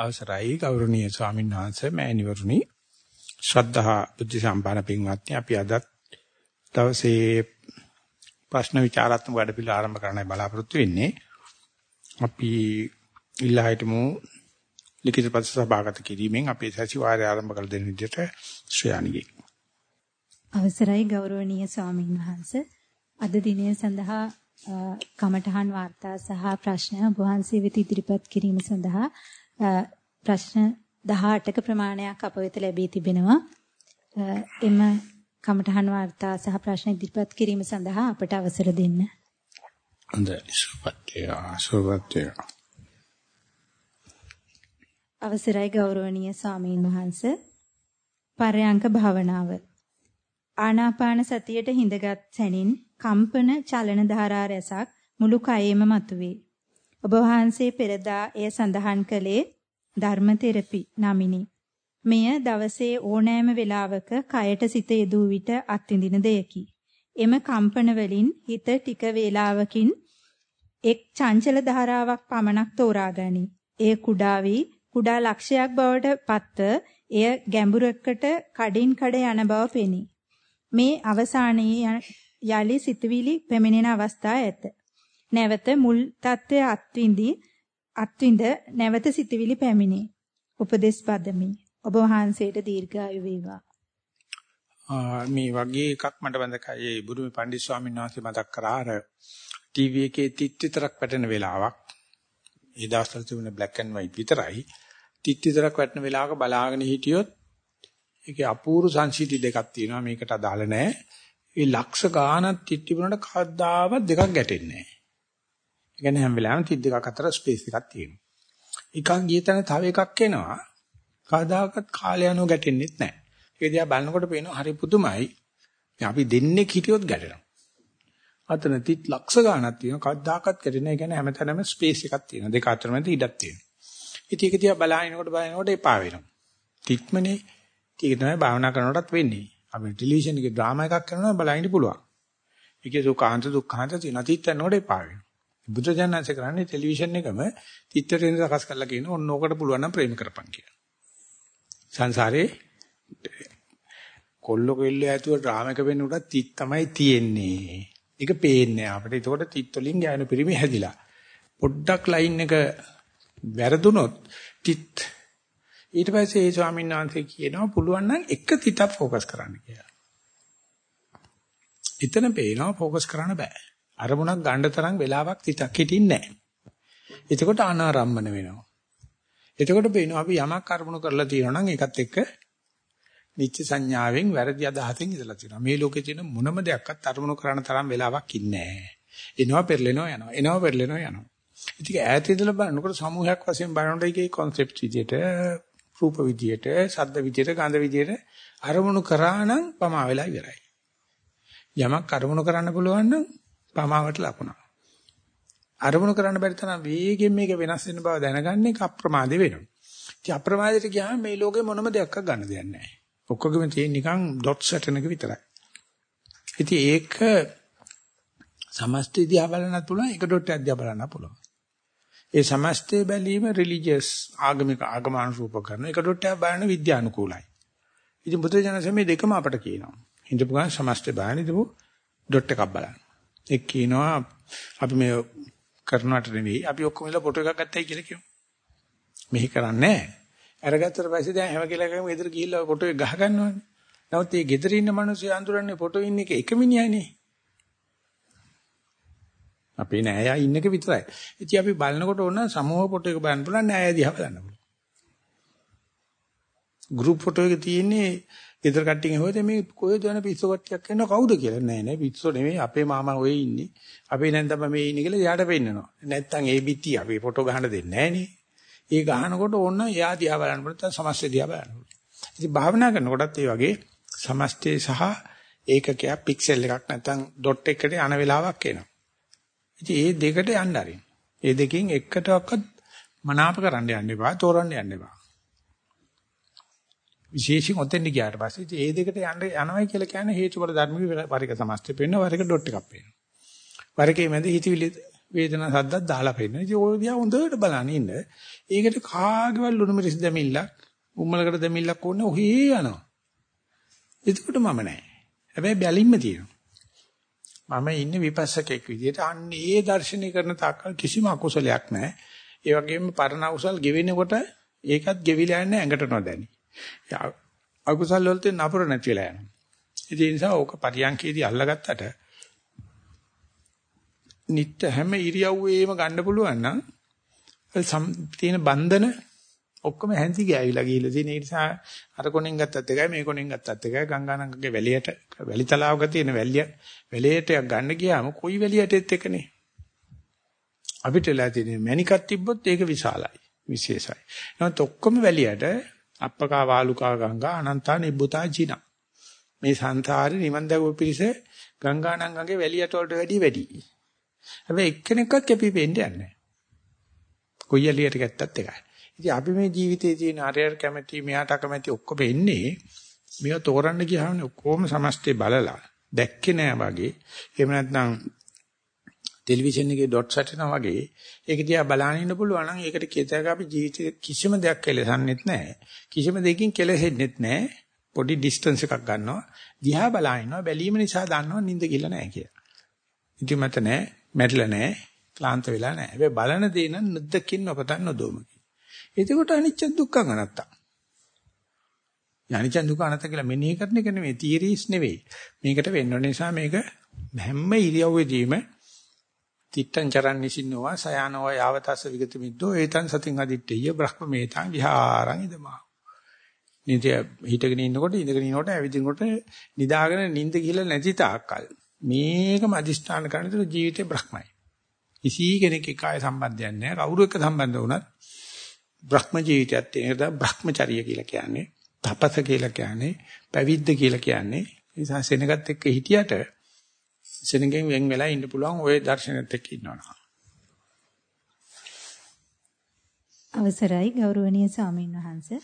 අවසරයි ගෞරවනීය ස්වාමීන් වහන්සේ මෑණිවරුනි. ශ්‍රද්ධා බුද්ධ සම්පන්න පින්වත්නි අපි අද දවසේ ප්‍රශ්න විචාරාත්මක වැඩපිළිවෙල ආරම්භ කරන්නයි බලාපොරොත්තු වෙන්නේ. අපි ඉල්ලා හිටමු ලිඛිත ප්‍රතිසභාගත කිරීමෙන් අපේ සතිವಾರය ආරම්භ කළ දෙන විදිහට ශ්‍රේයානිගේ අවසරයි ගෞරවනීය ස්වාමීන් වහන්සේ. අද දිනය සඳහා කමඨහන් වාර්තා සහ ප්‍රශ්න වහන්සේ වෙත ඉදිරිපත් කිරීම සඳහා ප්‍රශ්න 18ක ප්‍රමාණයක් අප වෙත ලැබී තිබෙනවා. එම කමඨහන් වාර්තා සහ ප්‍රශ්න ඉදිරිපත් කිරීම සඳහා අපට අවසර දෙන්න. හොඳයි සුපත්‍ය සුපත්‍ය අවසරයි ගෞරවනීය ස්වාමීන් වහන්ස පරයන්ක භාවනාව ආනාපාන සතියට හිඳගත් සැනින් කම්පන චලන ධාරා රැසක් මුළු කයෙම මතුවේ. ඔබ වහන්සේ පෙරදා එය සඳහන් කළේ ධර්ම තෙරපි නමිනි. මෙය දවසේ ඕනෑම වෙලාවක කයට සිත යෙදූ විට අත්විඳින දෙයකි. එම කම්පන වලින් හිත ටික වේලාවකින් එක් චංචල ධාරාවක් පමණක් තෝරා ගනී. එය කුඩා වී කුඩා ලක්ෂයක් බවට පත්ව එය ගැඹුරකට කඩින් කඩ යන බව පෙනේ. මේ අවසානයේ යලි සිතවිලි පැමිණෙන අවස්ථා ඇත. නැවත මුල් தත්ත්වය අත්විඳි අත්විඳ නැවත සිතවිලි පැමිණේ. උපදේශ පදමි. ඔබ වහන්සේට දීර්ඝායු වේවා. මේ වගේ එකක් මට මතකයි ඒ බුදුමි පණ්ඩිත ස්වාමීන් වහන්සේ මතක් කරා අර ටීවී එකේ තිත් විතරක් වැටෙන වෙලාවක්. ඒ දවස්වල තිබුණ black and white විතරයි. තිත් විතරක් වැටෙන වෙලාවක බලාගෙන හිටියොත් ඒකේ අපූර්ව සංසිද්ධි දෙකක් තියෙනවා මේකට අදාළ නැහැ. ඒ ලක්ෂ ගානක් තිත් තිබුණාට කවදාවත් දෙකක් ගැටෙන්නේ නැහැ. ඒ කියන්නේ හැම වෙලාවෙම තිත් දෙකක් අතර ස්පේස් එකක් තියෙනවා. එකක් ගිය තැන තව එකක් එනවා. කවදාකවත් කාලය යනෝ ගැටෙන්නේ නැහැ. ඒක දිහා බලනකොට පේනවා හරි පුදුමයි. අපි දෙන්නේ හිටියොත් ගැටෙනවා. අතන තිත් ලක්ෂ ගාණක් තියෙනවා. කවදාකවත් ගැටෙන්නේ නැහැ. ඒ කියන්නේ හැමතැනම ස්පේස් එකක් තියෙනවා. දෙක අතර මැද ඉඩක් තියෙනවා. ඉතින් ඒක දිහා බලනකොට බලනකොට එපා වෙනවා. තිත්මනේ ඒක තමයි භාවනා කරනකොටත් වෙන්නේ. අපි ටෙලිවිෂන් එකේ ඩ්‍රාමා එකක් කරනවා බලන්න පුළුවන්. ඒකේ සුඛාන්ත දුක්ඛාන්ත තියෙනවා. තිත් යනකොට එපා වෙනවා. බුදුජානනාංශ කරන්නේ ටෙලිවිෂන් එකම තිත්තරෙන් සකස් කරලා කියන ඕන ඕකට පුළුවන් නම් ප්‍රේම කරපන් කියලා. සංසාරේ කොල්ල කොල්ල ඇතුව ඩ්‍රාම එක වෙන්න උඩ තිත් තමයි තියෙන්නේ. ඒක පේන්නේ අපිට. ඒතකොට තිත් වලින් ඥාන පිරිමි හැදිලා. පොඩ්ඩක් ලයින් එක වැරදුනොත් තිත් ඊට පස්සේ ඒ ස්වාමීන් වහන්සේ කියනවා පුළුවන් නම් එක තිතක් ફોකස් කරන්න කියලා. එතන පේනවා ફોකස් කරන්න බෑ. අරමුණක් ගන්න තරම් වෙලාවක් තිතක් හිටින්නේ නැහැ. එතකොට අනාරම්මන වෙනවා. එතකොට පේනවා අපි යමක් අරමුණු කරලා තියෙනවා නම් ඒකත් එක්ක නිත්‍ය සංඥාවෙන් වැරදි අදහසෙන් ඉඳලා තියෙනවා. මේ ලෝකේ තියෙන මොනම දෙයක්වත් අරමුණු කරන්න තරම් වෙලාවක් ඉන්නේ නැහැ. එනවා පෙරලෙනවා යනවා. එනවා පෙරලෙනවා යනවා. ඉතින් ඈත ඉඳලා බලනකොට සමූහයක් වශයෙන් බලනකොට ඒකේ concept විදියට, රූප විදියට, ශබ්ද විදියට, ගන්ධ විදියට අරමුණු කරා නම් පමා වෙලා ඉවරයි. යමක් අරමුණු කරන්න පුළුවන් නම් පමාවට ලකුණක්. අරමුණු කරන්න බැරි තරම් වේගෙන් මේක වෙනස් වෙන බව දැනගන්නේ අප්‍රමාදේ වෙනවා. ඉතින් අප්‍රමාදයට ගියාම මේ ලෝකේ මොනම දෙයක් ගන්න දෙයක් නැහැ. ඔක්කොගෙම තියෙන නිකන් ඩොට් සැටනක විතරයි. ඉතින් ඒක සමස්තය දිහා බලන්නත් පුළුවන් ඒක ඩොට් එකක් දිහා බලන්නත් පුළුවන්. ඒ සමස්තය බැලීම රිලිජියස් ආගමික ආගමනුරූප කරන ඒක ඩොට් එකක් බලන විද්‍යානුකූලයි. ඉතින් බුදුරජාණන් මේ දෙකම අපට කියනවා. හිතපු ගමන් සමස්තය බලන්න ඉතපු ඩොට් එකක් බලන්න. එක් කියනවා අපි මේ කරනවට නෙවෙයි අපි ඔක්කොම ඉල ෆොටෝ එකක් ගත්තයි කියලා කියමු. මෙහි කරන්නේ නැහැ. අරගත්තට පස්සේ දැන් හැම කෙලකම ගෙදර ගිහිල්ලා ෆොටෝ එක ගහ ගන්නවනේ. නමුත් මේ ගෙදර ඉන්න මිනිස්සු අඳුරන්නේ ෆොටෝ ඉන්න එක එක මිනිහයිනේ. අපේ නෑයා ඉන්න එක විතරයි. ඉතින් අපි බලනකොට ඕන සමූහ ෆොටෝ එක බලන්න පුළුවන් නෑයා දිහා බලන්න පුළුවන්. ගෲප් ෆොටෝ එක තියෙන්නේ ගෙදර කට්ටියන් හොයද මේ කොහෙද යන පිස්සු කට්ටියක් කරන කවුද කියලා? නෑ නෑ පිස්සු නෙමෙයි. අපේ මාමා ඔය ඉන්නේ. අපේ නැන්දම මේ ඉන්නේ කියලා එයාට පෙන්නනවා. නැත්තම් ඒ පිටි අපි ෆොටෝ ගහන්න දෙන්නේ නෑනේ ඒ ගහනකොට ඕන එයා දිහා බලන්න පුළුවන් සමස්තය දිහා බලන්න පුළුවන්. ඉතින් භාවනා කරනකොටත් ඒ වගේ සමස්තය සහ ඒකකයක් පික්සල් එකක් නැත්තම් ඩොට් එකකට යන වෙලාවක් එනවා. ඉතින් ඒ දෙකට යන්න ආරින් ඒ දෙකෙන් එකටවත් මනාප කරන්න යන්න එපා තෝරන්න යන්න එපා. විශේෂයෙන් ඔතෙන් ගියාට පස්සේ ඉතින් ඒ දෙකට යන්න යනවයි කියලා කියන්නේ හේතුඵල ධර්මික වරික සමස්තය පෙන්න වරික ඩොට් එකක් පේනවා. වරිකේ මැද හිතවිලි වේදනා සද්දක් දාලා පෙන්නන. ඉතින් ඔය දිහා හොඳට බලන්න ඉන්න. ඒකට කාගේවත් ලුණු මිරිස් දෙමිල්ලක්, උම්මලකට දෙමිල්ලක් ඕනේ ඔහේ යනවා. එතකොට මම නෑ. හැබැයි බැලින්ම තියෙනවා. මම ඉන්නේ විපස්සකෙක් විදිහට අන්න ඒ දර්ශනය කරන තාක්කල් කිසිම අකුසලයක් නැහැ. ඒ වගේම පරණ අකුසල් ගෙවෙනකොට ඒකත් ගෙවිලා යන්නේ ඇඟට නොදැනි. අකුසල් වලට නපුර නැති වෙලා යනවා. ඒ නිසා ඕක පරියන්කේදී අල්ලගත්තට නිත්‍ය හැම ඉරියව්වෙම ගන්න පුළුවන් නම් තියෙන බන්ධන ඔක්කොම හැන්සි ගෑවිලා ගිහිල්ලා තියෙන. නිසා අර කොනෙන් ගත්තත් එකයි මේ කොනෙන් ගත්තත් එකයි. ගංගානංගගේ වැලියට වැලි තලාවක තියෙන වැලිය වැලියට ගන්න ගියාම කොයි වැලියටෙත් එකනේ. අපිට ලා තියෙන මණිකක් තිබ්බොත් ඒක විශාලයි විශේෂයි. නමුත් ඔක්කොම වැලියට අප්පකා වාලුකා ගංගා අනන්තා නිබ්බුතා ජින. මේ සංසාරේ නිවන් දැකුව පිරිස ගංගානංගගේ වැලියට වලට වැඩි වැඩි. හැබැයි එක්කෙනෙක්වත් කැපිපෙන්නේ නැහැ. කොයි එළියට ගැත්තත් එකයි. ඉතින් අපි මේ ජීවිතයේ තියෙන අරයර් කැමැති මෙයාට අකමැති ඔක්කොම එන්නේ මේවා තෝරන්න ගියාම ඔක්කොම සමස්තේ බලලා දැක්කේ නෑ වගේ. එහෙම නැත්නම් ටෙලිවිෂන් එකේ ඩොට් සැටෙනා වගේ ඒක දිහා බලන්න ඉන්න පුළුවන් නම් ඒකට කියතක අපි ජීවිතේ කිසිම දෙයක් කෙලසන්නෙත් නෑ කිසිම දෙයකින් කෙලෙහෙන්නෙත් නෑ පොඩි ඩිස්ටන්ස් එකක් ගන්නවා දිහා බලන ඉන්නවා බැලීම නිසා දන්නවා නිින්ද කියලා නෑ කියලා. ඉතින් මත නෑ මැරිලා නෑ ක්ලාන්ත වෙලා නෑ. හැබැයි බලන දේ නම් නොදකින් නොපතන් නොදොමකි. එතකොට අනිච්ච දුක්ඛ අනත්ත. අනිච්ච දුක්ඛ අනත්ත කියලා මෙනෙහි කරන එක නෙමෙයි තියරිස් නෙවෙයි. මේකට වෙන්න නිසා මේක හැම ඉරියව්වෙදීම තිත්තං චරන් නිසින්නවා සයනෝ යාවතස්ස විගත මිද්දෝ ඒතං සතින් අදිත්තේය බ්‍රහ්මමේතං විහාරං ඉදමා. නිද හිටගෙන ඉන්නකොට ඉඳගෙන ඉන්නකොට ඇවිදිනකොට නිදාගෙන නිින්ද කියලා නැති තාක්කල් මේකම අදිෂ්ඨාන කරන ජීවිතේ බ්‍රහ්මයි. කිසි කෙනෙක් එක්ක ආය සම්බන්ධයක් නැහැ. කවුරු එක්ක සම්බන්ධ වුණත් බ්‍රහ්ම ජීවිතයත් ඒකට බ්‍රහ්මචර්ය කියලා කියන්නේ. තපස කියලා කියන්නේ. පැවිද්ද කියලා කියන්නේ. ඒ නිසා සෙනගත් එක්ක හිටියට සෙනගෙන් වෙන් වෙලා ඉන්න පුළුවන් ওই දර්ශනෙත් එක්ක ඉන්නවා. අවසරයි ගෞරවනීය ස්වාමීන් වහන්සේ.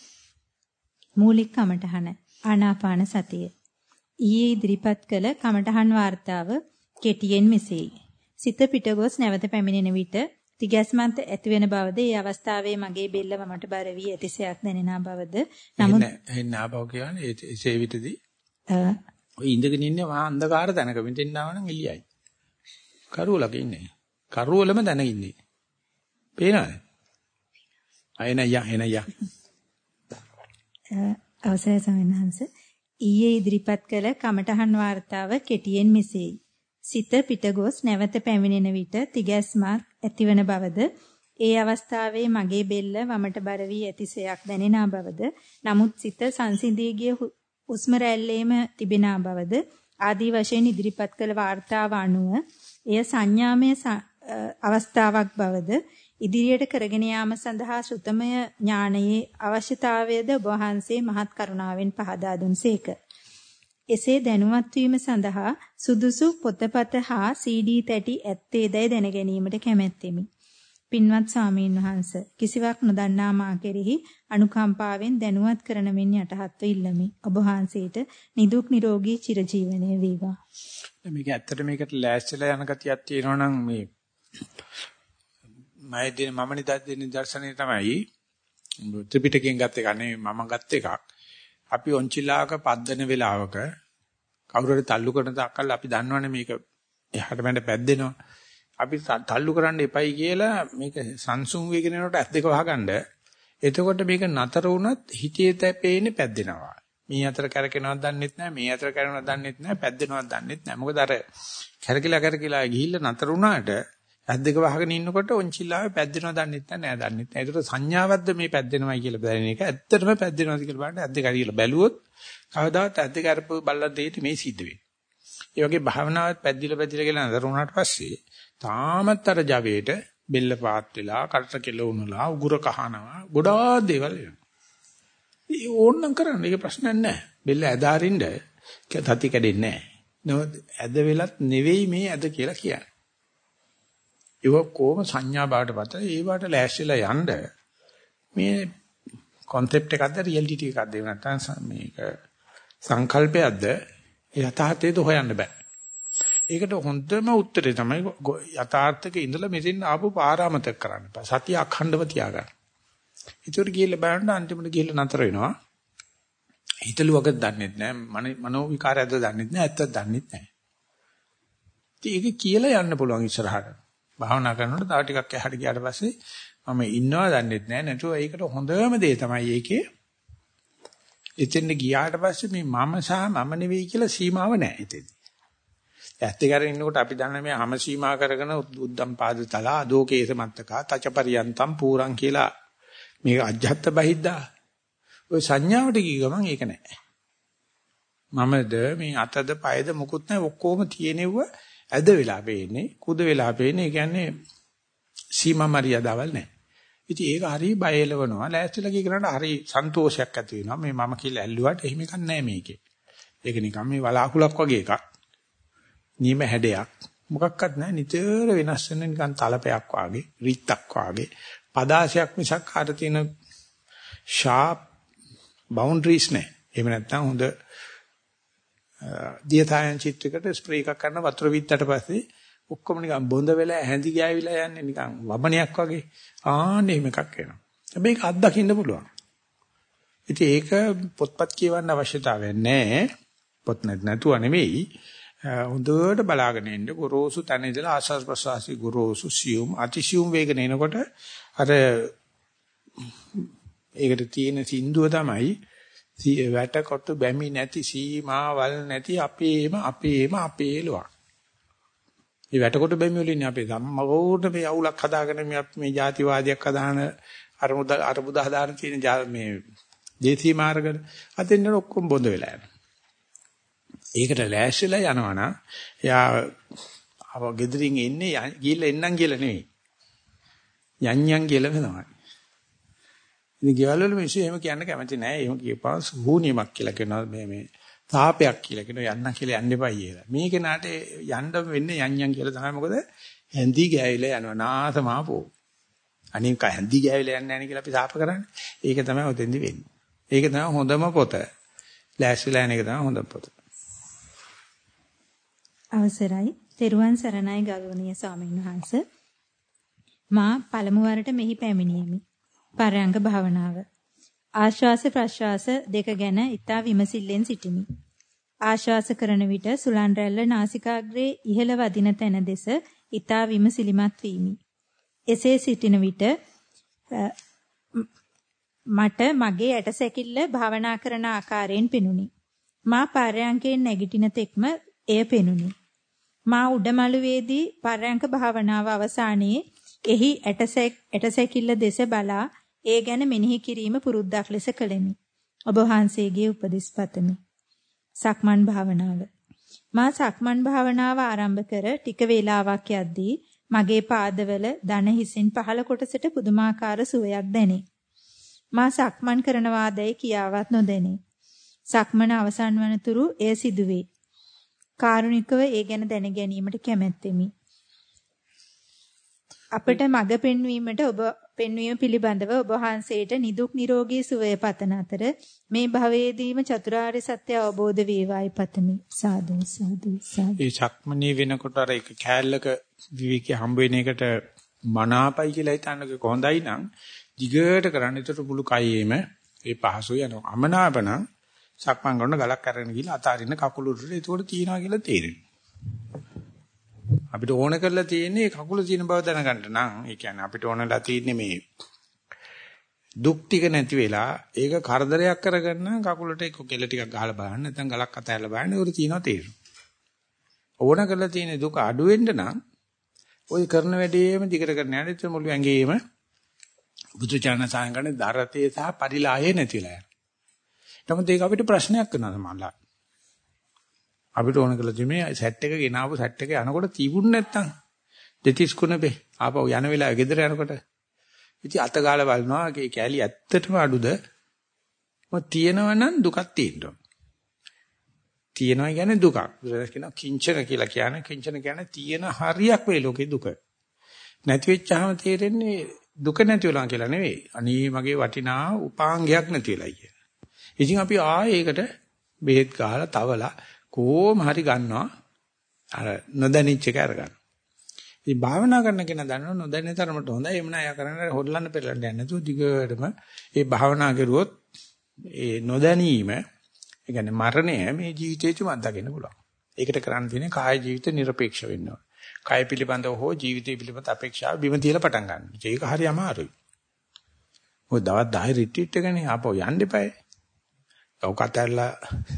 මූලික කමඨහන ආනාපාන සතිය. ඊයේ ඉදිරිපත් කළ කමඨහන් වார்த்தාව කෙටියෙන් මෙසේයි. සිත පිටගොස් නැවත පැමිණෙන විට තිගැස්මන්ත ඇති වෙන බවද ඒ අවස්ථාවේ මගේ බෙල්ලම මට බර වී ඇතිසයක් දැනෙනා බවද නමුත් එහෙනම් ආපහු කියන්නේ ඒ සේවිතදී ඔය ඉඳගෙන ඉන්නේ මහා අන්ධකාර තැනක මෙතෙන් ආවනම් එළියයි. කරුවලක ඉන්නේ. කරුවලම දැන ඉන්නේ. පේනවද? අයන යා එන යා. අවසරයි සමින්හන්ස. ඊයේ ඉදිරිපත් කළ කමඨහන් වார்த்தාව කෙටියෙන් මෙසේයි. සිත පිටගොස් නැවත පැමිණෙන විට තිගැස්මක් ඇතිවන බවද ඒ අවස්ථාවේ මගේ බෙල්ල වමට බර වී ඇතිසයක් දැනෙනා බවද නමුත් සිත සංසිඳී ගිය හුස්ම රැල්ලේම තිබෙනා බවද ආදී වශයෙන් ඉදිරිපත් කළ වාර්තාව අනුව එය සංඥාමය අවස්ථාවක් බවද ඉදිරියට කරගෙන යාම සඳහා ශ්‍රුතමය ඥානයේ අවශ්‍යතාවයද ඔබ වහන්සේ මහත් කරුණාවෙන් පහදා දුන්සේක. එසේ දැනුවත් වීම සඳහා සුදුසු පොතපත හා CD තැටි ඇත්තේදයි දැන ගැනීමට කැමැත්තෙමි. පින්වත් ස්වාමීන් වහන්ස කිසිවක් නොදන්නා මා කෙරෙහි අනුකම්පාවෙන් දැනුවත් කරන මෙන් යටහත්ව ඉල්ලමි. ඔබ වහන්සේට නිදුක් නිරෝගී චිරජීවනයේ වේවා. මේක ඇත්තට මේකට ලෑස්තිලා යන ගතියක් තියෙනවා නම් මේ මම දෙන මම නිදර්ශන දර්ශනේ තමයි ත්‍රිපිටකයෙන් ගත්ත එක නෙවෙයි මම ගත්ත එකක්. අපි ඔන්චිලාක පද්දන වෙලාවක කවුරු හරි තල්ලු කරන තාක්කල් අපි දන්නවනේ මේක එහාට මැඩ පැද්දෙනවා. අපි තල්ලු කරන්න එපයි කියලා මේක සංසුන් වේගෙන යනකොට ඇස් දෙක වහගන්න. එතකොට මේක නතර වුණත් හිතේ තැපේන්නේ පැද්දෙනවා. මේ අතර කරකිනවක් දන්නෙත් නැහැ මේ අතර කරකිනවක් දන්නෙත් නැහැ පැද්දෙනවක් දන්නෙත් නැහැ. මොකද අර කරකිලා කරකිලා ගිහිල්ලා නතර වුණාට ඇස් දෙක වහගෙන ඉන්නකොට ඔන්චිල්ලාවේ පැද්දෙනව දන්නෙත් නැහැ නෑ දන්නෙත් නැහැ. ඒකට සංඥාවක්ද මේ පැද්දෙනවයි කියලා දැනෙන එක. ඇත්තටම පැද්දෙනවද කියලා බලන්න ඇස් දෙක අරියලා බැලුවොත් කවදාවත් ඇස් දෙක අරපු බල්ලන් දෙයට මේ සිද්ධ වෙන්නේ. ඒ වගේ භාවනාවත් පැද්දිලා පැද්දිලා කියලා නතර වුණාට පස්සේ තාමත් අර ජවයට බෙල්ල පාත් වෙලා කරට කෙල වුණලා උගුර කහනවා ගොඩාක් දේවල් වෙනවා. ඒ ඕන්නම් කරන්න ඒක ප්‍රශ්නයක් නැහැ. බෙල්ල ඇදාරින්න තති කැඩෙන්නේ නැහැ. ඇද වෙලත් නෙවෙයි මේ ඇද කියලා කියන්නේ. ඒක කොහොම සංඥා බාට පත ඒවට ලෑස්තිලා යන්න මේ concept එකක්ද reality එකක්ද ඒ නැත්නම් මේක සංකල්පයක්ද යථාර්ථයද හොයන්න බෑ. ඒකට හොඳම උත්තරේ තමයි යථාර්ථක ඉඳලා මෙතෙන් ආපු පාරාමතක කරන්න. සතිය අඛණ්ඩව තියාගන්න. ඒතර ගිහිල්ලා බලන්න අන්තිමට ගිහිල්ලා නතර වෙනවා. හිතලුවක දන්නේ නැහැ. මනෝ විකාරයක්ද දන්නේ නැහැ. ඇත්තද දන්නේ නැහැ. ඒක කියලා යන්න පුළුවන් ඉස්සරහට. භාවනා කරනකොට තව ටිකක් එහාට ගියාට පස්සේ මම ඉන්නවා දන්නේ නැහැ. නැතුව ඒකට හොඳම දේ තමයි ඒකේ එතෙන් ගියාට පස්සේ මේ මම සහ මම නෙවෙයි කියලා සීමාව නැහැ එතෙන්. ඇත්ත කරගෙන ඉන්නකොට අපි දන්න මේ හැම සීමා කරගෙන උද්දම් පාද තලා අදෝකේස මත්තකා තචපරියන්තම් පූරං කියලා මේක අජ්ජත් බහිද්දා ඔය සංඥාවට ගිය ගමන් ඒක නැහැ. මමද මේ අතද පයද මුකුත් නැහැ ඔක්කොම තියෙනෙව ඇද වෙලා පේන්නේ කුද වෙලා පේන්නේ කියන්නේ සීමා මරියදාවල් නැහැ. ඉතින් ඒක හරි බයලවනවා. ලෑස්තිලා ගිය කරාට හරි සන්තෝෂයක් ඇති වෙනවා. මේ මම කියලා ඇල්ලුවාට එහෙම එකක් නැහැ මේකේ. ඒක නිකන් මේ වලාකුලක් වගේ එකක්. නියම හැඩයක්. මොකක්වත් නැහැ. නිතර වෙනස් වෙන නිකන් තලපයක් වාගේ, රිත්තක් වාගේ. පදාසයක් මිසක් අර තියෙන sharp boundaries නැහැ. එහෙම නැත්නම් හොඳ දියතායන් චිත්‍රයකට ස්ප්‍රේ එකක් කරන වතුර විත්තට පස්සේ ඔක්කොම නිකන් බොඳ වෙලා හැඳි ගෑවිලා යන්නේ නිකන් වමනයක් වගේ. ආන්න එහෙම එකක් වෙනවා. හැබැයි ඒක අත්දකින්න පුළුවන්. ඉතින් ඒක පොත්පත් කියවන්න අවශ්‍යතාවයක් නැහැ. පොත් නැතුව නෙවෙයි. හොඳට බලාගෙන ඉන්න ගොරෝසු තැන ඉඳලා ආස්වාස් ප්‍රසවාසී ගොරෝසු සියුම් අතිසියුම් වේගන එනකොට අර ඒකට තියෙන සින්දුව තමයි වැටකොට බැමි නැති සීමාවල් නැති අපේම අපේම අපේලුවක්. මේ වැටකොට බැමි වලින් අපේ සම්මෝරණ මේ අවුලක් හදාගෙන මේ මේ ಜಾතිවාදයක් හදාන අරමුද අරමුද හදාන තියෙන මේ දේශී මාර්ගවල අතෙන් ඔක්කොම බොඳ වෙලා යනවා. ඒකට ලෑස්තිලා යනවනම් එයා අව ගෙදරින් එන්නේ ගිහිල්ලා එන්නම් කියලා නෙවෙයි. යන්යන් කියලා වෙනවා. ඉතින් ගෙවල් වල මිනිස්සු එහෙම කියන්න කැමති නෑ. එහෙම කියපුවා සූනියමක් කියලා කියනවා මේ මේ තාපයක් කියලා කියනවා යන්න කියලා යන්න එපා කියලා. මේ කෙනාට යන්න වෙන්නේ යන්යන් කියලා තමයි මොකද හැන්දි ගෑවිලා යනවා නාසමාපෝ. අනික හැන්දි ගෑවිලා යන්නේ නැහැ කියලා අපි සාප කරන්නේ. ඒක තමයි ඔතෙන්දි වෙන්නේ. ඒක තමයි හොඳම පොත. ලෑස්තිලා යන එක තමයි හොඳම පොත. අවසරයි. තෙරුවන් සරණයි ගෞරවනීය ස්වාමීන් වහන්ස. මා පළමු වරට මෙහි පැමිණියෙමි. පරයන්ක භාවනාව. ආශ්වාස ප්‍රශ්වාස දෙක ගැන ඊතා විමසිල්ලෙන් සිටිමි. ආශ්වාස කරන විට සුලන් රැල්ල නාසිකාග්‍රේ ඉහළ වදින තැන දෙස ඊතා විමසිලිමත් වීමි. එසේ සිටින විට මට මගේ ඇටසැකිල්ල භාවනා කරන ආකාරයෙන් පෙනුනි. මා පරයන්කෙන් නැගිටින තෙක්ම එය පෙනුනි. මා උඩමළුවේදී පරයන්ක භාවනාව අවසානයේ එහි ඇටසැකිල්ල දෙස බලා ඒ ගැන මෙනෙහි කිරීම පුරුද්දක් ලෙස කළෙමි. ඔබ වහන්සේගේ උපදෙස් පතමි. සක්මන් භාවනාව. මා සක්මන් භාවනාව ආරම්භ කර ටික වේලාවක් යද්දී මගේ පාදවල දන හිසින් පහළ කොටසට පුදුමාකාර සුවයක් දැනේ. මා සක්මන් කරනවාදැයි කියාවත් නොදැනේ. සක්මන අවසන් වනතුරු එය සිදුවේ. කාරුණිකව ඒ ගැන දැන ගැනීමට කැමැත්තෙමි. අපට මඟ පෙන්වීමට ඔබ පෙන්වීම පිළිබඳව ඔබ වහන්සේට නිදුක් නිරෝගී සුවය පතන අතර මේ භවයේදීම චතුරාර්ය සත්‍ය අවබෝධ වේවායි පතමි. සාදු සාදු සාදු. ඒ චක්මනේ වෙනකොට අර එක කෑල්ලක විවිකේ හම්බ වෙන එකට මනාපයි කියලා හිතන්නක කොහොඳයි නම් දිගට කරන්න. ඒතර මුළු කයෙම ඒ පහසු යනවා. අමනාපන සක්මන් කරන ගලක් අරගෙන ගිහලා අතාරින්න කකුල උඩට. ඒකට තියනවා කියලා තේරෙනවා. අපිට ඕන කරලා තියෙන්නේ කකුල තියෙන බව දැනගන්න නම් ඒ කියන්නේ අපිට ඕනලා තියෙන්නේ මේ දුක් ටික නැති වෙලා ඒක කරදරයක් කරගන්න කකුලට එක්ක කෙල ටිකක් ගහලා බලන්න නැත්නම් ගලක් අතහැරලා බලන්න. ඒක තියෙනවා තේරෙනවා. ඕන කරලා තියෙන දුක අඩු වෙන්න නම් ওই කරන වැඩේම දිගට කරන යන ඉතින් මුළු ඇඟේම බුදුචානන් සායංගනේ දරතේ සහ පරිලායේ නැතිලා යනවා. නමුත් ඒක අපිට ප්‍රශ්නයක් කරනවා සමහරවිට. අපිට ඕන කරලා තිබුණේ සෙට් එක ගෙනාවු සෙට් එක යනකොට තිබුණ නැත්තම්. දෙතිස් කුණපේ ආපහු යන වෙලාව ගෙදර යනකොට. ඉතින් අත ගාලා බලනවා ඒ කෑලි ඇත්තටම අඩුද? මොකද තියෙනවා නම් දුකක් තියෙනවා තියෙනවා කියන්නේ දුකක්. බුදුරජාණන් කියනවා කිංචන කියලා කියන්නේ කිංචන කියන්නේ තියෙන හරියක් වේ ලෝකේ දුක. නැති වෙච්චාම තේරෙන්නේ දුක නැති වෙලා කියලා නෙවෙයි. අනී මගේ වටිනා උපාංගයක් නැති වෙලා කිය. ඉතින් අපි ආයේ ඒකට බෙහෙත් ගහලා තවලා කොහොම හරි ගන්නවා අර නොදැනිච්ච එක අරගන්න. ඉතින් භාවනා කරන කෙනා දන්නව නොදැනෙන තරමට හොඳයි. එමුන අය කරන්නේ හොල්ලන්න පෙරලන්න යන්නේ නැතුව දිගටම ඒ භාවනා කරුවොත් ඒ නොදැනීම ඒ කියන්නේ මරණය මේ ජීවිතේචම අත්දකින්න පුළුවන්. ඒකට කරන්න තියෙන්නේ කාය ජීවිත নিরপেক্ষ වෙන්න ඕන. කාය පිළිබඳව හෝ ජීවිතය පිළිබඳ අපේක්ෂාව බිම තියලා පටන් ගන්න. ඒක හරි අමාරුයි. ඔය දවස් 10 රිට්‍රීට් එකනේ ආපහු යන්න එපායි. ඔව් කතරලා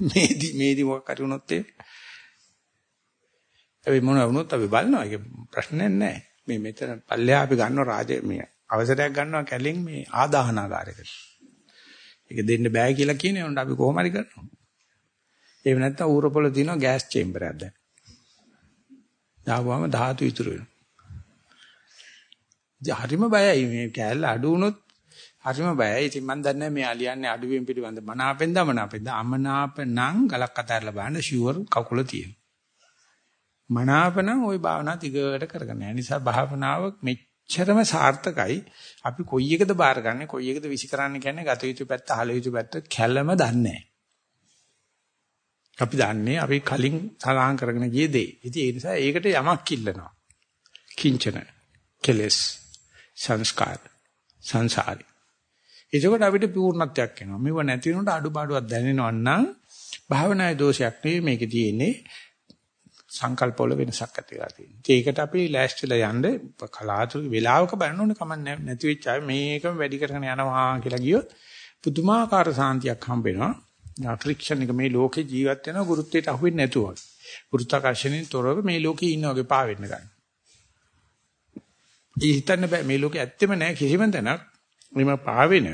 මේදි මේදි මොකක් හරි වුණොත් ඒ අපි මොන වුණොත් අපි බලනවා ඒක ප්‍රශ්නයක් නැහැ. මේ මෙතන පල්ලෙහා අපි ගන්නවා රාජ මේ අවසරයක් ගන්නවා කැලෙන් මේ ආදාහනාගාරයකට. ඒක දෙන්න බෑ කියලා කියන්නේ උන්ට අපි කොහොම හරි කරනවා. එහෙම නැත්නම් ඌරපොළ තියෙනවා ගෑස් චේම්බර් එකක් දැන්. දාපුවාම ධාතු ඉතුරු වෙනවා. ඉතින් හරිම බයයි මේ කෑල්ල අඩු වුණොත් හරිම බයයි. ඉතින් මම දන්නේ මෙයා ලියන්නේ අඩුවෙන් පිටිවන්ද මනාපෙන් දමනාපෙන්ද අමනාප නම් ගලක් අතහැරලා බලන්න ෂුවර් කකුල තියෙනවා. මනාප නම් ওই භාවනා දිගට කරගෙන යන නිසා භාවනාව මෙච්චරම සාර්ථකයි. අපි කොයි එකද බාරගන්නේ කොයි එකද විසි කරන්න කියන්නේ ගත යුතු පැත්ත හල යුතු පැත්ත කැළම දන්නේ අපි දන්නේ අපි කලින් සලාහන් කරගෙන ගිය දේ. ඉතින් ඒ නිසා ඒකට යමක් ඉල්ලනවා. කිංචන කෙලස් සංස්කාර සංසාරි එතකොට අපිට පූර්ණත්වයක් එනවා. මේව නැති වෙනකොට අඩුපාඩුවක් දැනෙනවා නම් භාවනායේ දෝෂයක් නෙවෙයි මේකේ තියෙන්නේ සංකල්ප වල වෙනසක් ඇති වෙලා තියෙනවා. ඒකට අපි ලෑස්තිලා යන්න කලාතුරකින් වෙලාවක බලන්න ඕනේ කමක් නැති වෙච්ච අය මේකම වැඩි කරගෙන යනවා කියලා ගියොත් පුදුමාකාර සාන්තියක් හම්බ වෙනවා. ෆ්‍රික්ෂන් එක මේ ලෝකේ ජීවත් වෙනවා ගුරුත්වයට අහු වෙන්නේ නැතුව. ගුරුත්වාකර්ෂණයෙන් තොරව මේ ලෝකේ ඉන්න වගේ පාවෙන්න ගන්න. ඒ හිතන්න බෑ මේ ලෝකේ ඇත්තෙම නැහැ කිසිම තැනක් මෙම පාවෙන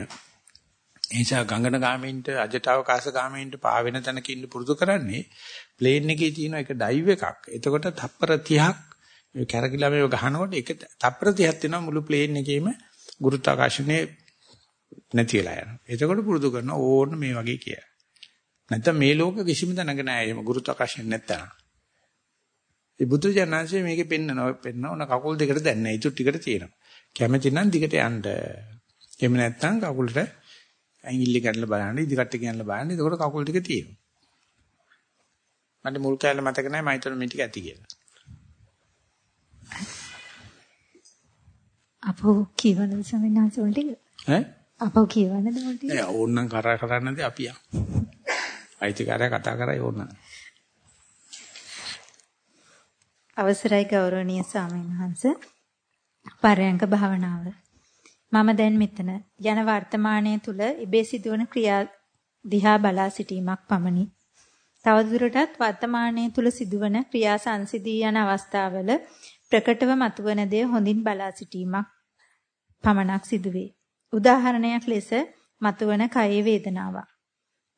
එනිසා ගංගන ගාමින්ට අජටවකාශ ගාමින්ට පාවෙන තැනක ඉන්න පුරුදු කරන්නේ ප්ලේන් එකේ තියෙන එක ඩයිව් එකක්. එතකොට තප්පර 30ක් මේ කැරකිලා මේව ගහනකොට එක තප්පර 30ක් වෙනවා මුළු ප්ලේන් එකේම ගුරුත්වාකර්ෂණය නැති වෙලා යනවා. එතකොට පුරුදු කරන ඕන මේ වගේ කිය. නැත්නම් මේ ලෝක කිසිම තැනක නැහැ එහෙම ගුරුත්වාකර්ෂණ නැත්තම්. ඒ බුදු ජානන්සේ මේකේ පෙන්නනවා පෙන්න ඕන කකුල් දෙකට දැන් නැහැ. ඊටු ටිකට තියෙනවා. කැමති නම් දිගට යන්න. එහෙම නැත්නම් කකුලට ඇඟිල්ල ගන්නලා බලන්න ඉදිකට ගන්නලා බලන්න. එතකොට කකුල් ටික තියෙනවා. මට මුල් කැලේ මතක නැහැ මම හිතුවා මේ ටික ඇති කියලා. අපෝ කියවනද සමිනාස වලට ඈ අපෝ කියවනද වලට නෑ ඕන්නම් කරා කරන්නද අපි යන්. අයිතිකාරය කතා කරයි ඕන්න. අවසරයි ගෞරවනීය ස්වාමීන් වහන්ස පරයන්ක භාවනාව මම දැන් මෙතන යන වර්තමානයේ තුල ඉබේ සිදුවන ක්‍රියා දිහා බලා සිටීමක් පමණි තවදුරටත් වර්තමානයේ තුල සිදුවන ක්‍රියා සංසිදී යන අවස්ථාවල ප්‍රකටව මතුවන දේ හොඳින් බලා සිටීමක් පමණක් සිදුවේ. උදාහරණයක් ලෙස මතුවන කයේ වේදනාවක්.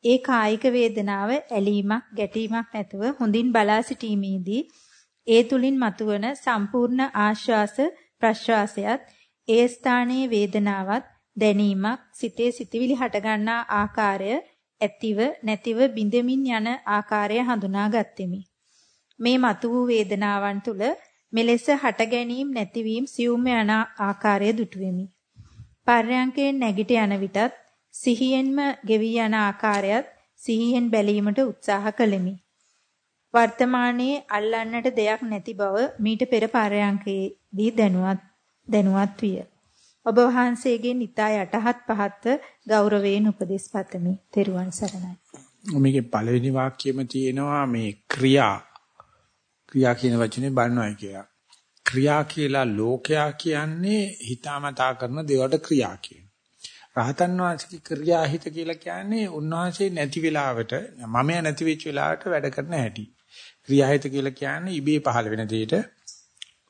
ඒ කායික වේදනාව ඇලීමක් ගැටීමක් නැතුව හොඳින් බලා සිටීමේදී ඒ තුලින් මතුවන සම්පූර්ණ ආශ්වාස ප්‍රශ්වාසයත් ඒ ස්ථානයේ වේදනාවත් දැනීමක් සිතේ සිතවිලි හටගන්නා ආකාරය ඇතිව නැතිව බිඳෙමින් යන ආකාරය හඳුනාගත්ෙමි. මේ මතු වූ වේදනාවන් තුල මෙලෙස හට ගැනීම නැතිවීම සියුම් යන ආකාරය දුටුවෙමි. පර්යංකයෙන් නැගිට යන විටත් සිහියෙන්ම ගෙවි යන ආකාරයත් සිහියෙන් බැලීමට උත්සාහ කළෙමි. වර්තමානයේ අල්ලන්නට දෙයක් නැති බව මීට පෙර පර්යංකයේදී දැනුවත් දැනුවත් විය. ඔබ වහන්සේගෙන් ඊතා යටහත් පහත්ව ගෞරවයෙන් උපදෙස් පතමි. තෙරුවන් සරණයි. මේකේ පළවෙනි වාක්‍යෙම තියෙනවා මේ ක්‍රියා. ක්‍රියා කියන වචනේ බලනවා කියලා. ක්‍රියා කියලා ලෝකයා කියන්නේ හිතාමතා කරන දේවල්ට ක්‍රියා කියන. රහතන් වහන්සේගේ ක්‍රියාහිත කියලා කියන්නේ උන්වහන්සේ නැති වෙලාවට මම නැති වෙච්ච වෙලාවට වැඩ කරන හැටි. ක්‍රියාහිත කියලා කියන්නේ ඉබේ පහළ වෙන දෙයට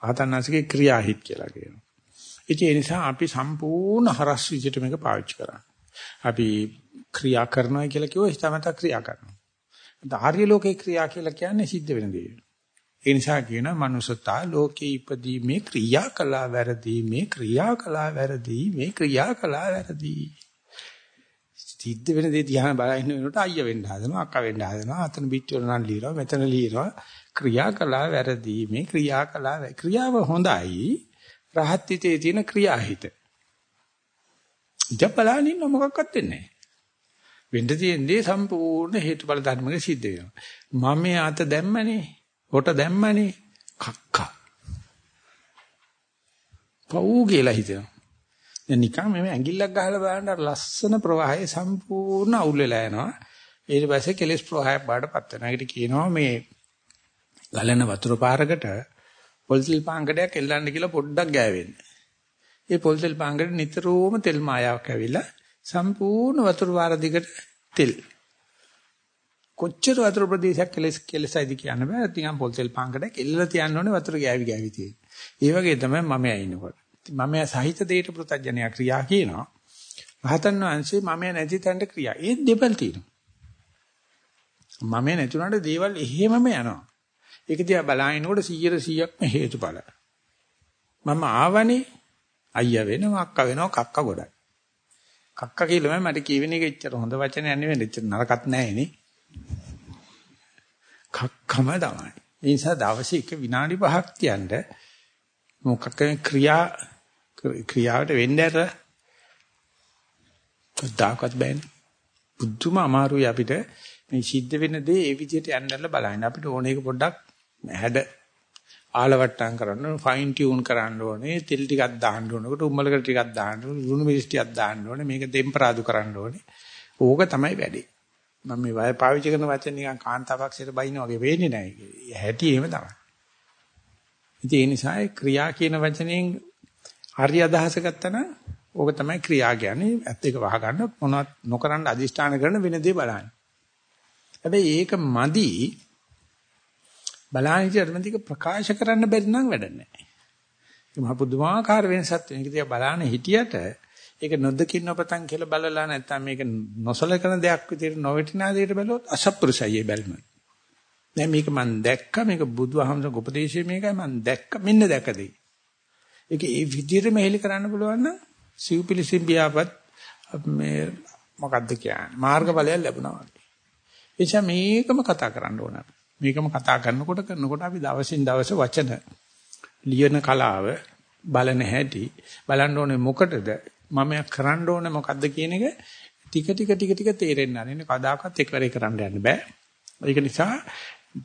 රහතන් වහන්සේගේ ක්‍රියාහිත කියලා කියනවා. ඒ නිසා අපි සම්පූර්ණ හරස් විදිහට මේක පාවිච්චි කරා. අපි ක්‍රියා කරනවා කියලා කිව්ව හිතමතා ක්‍රියා කරනවා. ආර්ය ලෝකේ ක්‍රියා කියලා කියන්නේ සිද්ධ වෙන දේ. ඒ නිසා කියන මනුසතා ලෝකේ ඉපදී මේ ක්‍රියා කළා වැරදි මේ ක්‍රියා කළා වැරදි මේ ක්‍රියා කළා වැරදි. සිද්ධ වෙන දේ දිහා බලන වෙනකොට අයියා වෙන්න හදනවා අක්කා වෙන්න හදනවා අතන පිටවල නම් ලියනවා මෙතන ලියනවා ක්‍රියා කළා වැරදි මේ ක්‍රියා කළා ක්‍රියාව හොඳයි රහත් හිතේ තියෙන ක්‍රියාහිත. ජපලාන ඉන්න මොකක්වත් වෙන්නේ නැහැ. වෙන්න තියෙන්නේ සම්පූර්ණ හේතුඵල ධර්මක සිද්ධ වෙනවා. මම මේ අත දැම්මනේ. කොට දැම්මනේ කක්කා. පව් කියලා හිතෙනවා. දැන් නිකන් මේ ඇඟිල්ලක් ගහලා බලන්න ලස්සන ප්‍රවාහය සම්පූර්ණ අවුල් වෙලා යනවා. ඊට පස්සේ කෙලස් ප්‍රවාහයක් බාටපත් වෙනවා. ඒකට කියනවා මේ ගලන වතුර පාරකට පොල්සිල් පාංගඩයක් එල්ලන්න කියලා පොඩ්ඩක් ගෑවෙන්න. ඒ පොල්සිල් පාංගඩේ නිතරම තෙල් මායාවක් ඇවිල්ලා සම්පූර්ණ වතුර පාර දිගට තෙල්. කොච්චර වතුර ප්‍රදේශයක් කෙලස් කෙලසයිද කියන්න බෑ. තියන් පොල්සිල් පාංගඩයක් එල්ලලා තියන්න ඕනේ වතුර ගෑවි ගෑවි තියෙන. ඒ වගේ තමයි මම ඇිනකොට. මම සහිත දෙයට පෘතජ්ජනයා ක්‍රියා කියනවා. රහතන් වහන්සේ මම නැති තැනට ක්‍රියා. ඒ දෙපල් තියෙනවා. මම නැතුණාට දේවල් එහෙමම යනවා. ඒක දිහා බලනකොට 100%ක්ම හේතුඵල. මම ආවනේ අයියා වෙනවා අක්කා වෙනවා කක්ක ගොඩයි. කක්ක කියලා මට කියවෙන එක එච්චර හොඳ වචනයක් නෙවෙයි එච්චර නරකත් නැහැ කක්කම තමයි. ඒ නිසා දවසේ එක විනාඩි 5ක් තියන්න මොකක් ක්‍රියා ක්‍රියාවට වෙන්න ඇර කද්දාකත් බෑනේ. බුද්ධම අමාරුයි අපිට මේ සිද්ධ වෙන දේ ඒ විදිහට යන්නදලා බලන්න. අපිට ඕන එක පොඩ්ඩක් හැඩ ආලවට්ටම් කරන්න ඕනේ, ෆයින් ටියුන් කරන්න ඕනේ, තෙල් ටිකක් දාන්න ඕනකට උම්මලකට ටිකක් දාන්න ඕනේ, ලුණු මිරිස් ටිකක් දාන්න ඕනේ, මේක ටෙම්පරාදු කරන්න ඕනේ. ඕක තමයි වැඩේ. මම මේ වය පාවිච්චි කරන වචන නිකන් කාන්තාවක්සයට බයින්න වගේ වෙන්නේ නැහැ. හැටි එහෙම තමයි. ඉතින් ඒ නිසා ක්‍රියා කියන වචනයෙන් හරි අදහස ගත්තා ඕක තමයි ක්‍රියා කියන්නේ. ඇත්ත එක වහගන්න මොනවත් නොකරන අදිෂ්ඨාන කරන වෙන දේ බලන්න. හැබැයි ඒක මදි බලහිටියට මන්තික ප්‍රකාශ කරන්න බැරි නම් වැඩ නැහැ. ඒ මහ පුදුමාකාර වෙනසක් තියෙන. ඒක දිහා බලන්න හිටියට ඒක නොදකින් නොපතන් කියලා බලලා නැත්තම් මේක නොසලකන දෙයක් විදිහට නොවටිනා දෙයකට බැලුවොත් අසප්පුරුසයි බැල්ම. දැන් මේක මම දැක්ක මේක බුදුහාමසගේ උපදේශය මේකයි මම දැක්ක මෙන්න දැකදී. ඒක ඒ විදිහටම හෙලි කරන්න පුළුවන් නම් සිව්පිලිසිම් බියාපත් මේ මොකද්ද කියන්නේ මාර්ගඵලයක් ලැබුණා වගේ. එනිසා මේකම කතා කරන්න ඕන. මේකම කතා කරනකොට කරනකොට අපි දවසින් දවස වචන ලියන කලාව බලන හැටි බලන්න ඕනේ මොකටද මම කරන්න ඕනේ මොකද්ද කියන එක ටික ටික ටික ටික තේරෙන්න ආරෙන්න කදාකත් එකවරේ කරන්න යන්න බෑ. ඒක නිසා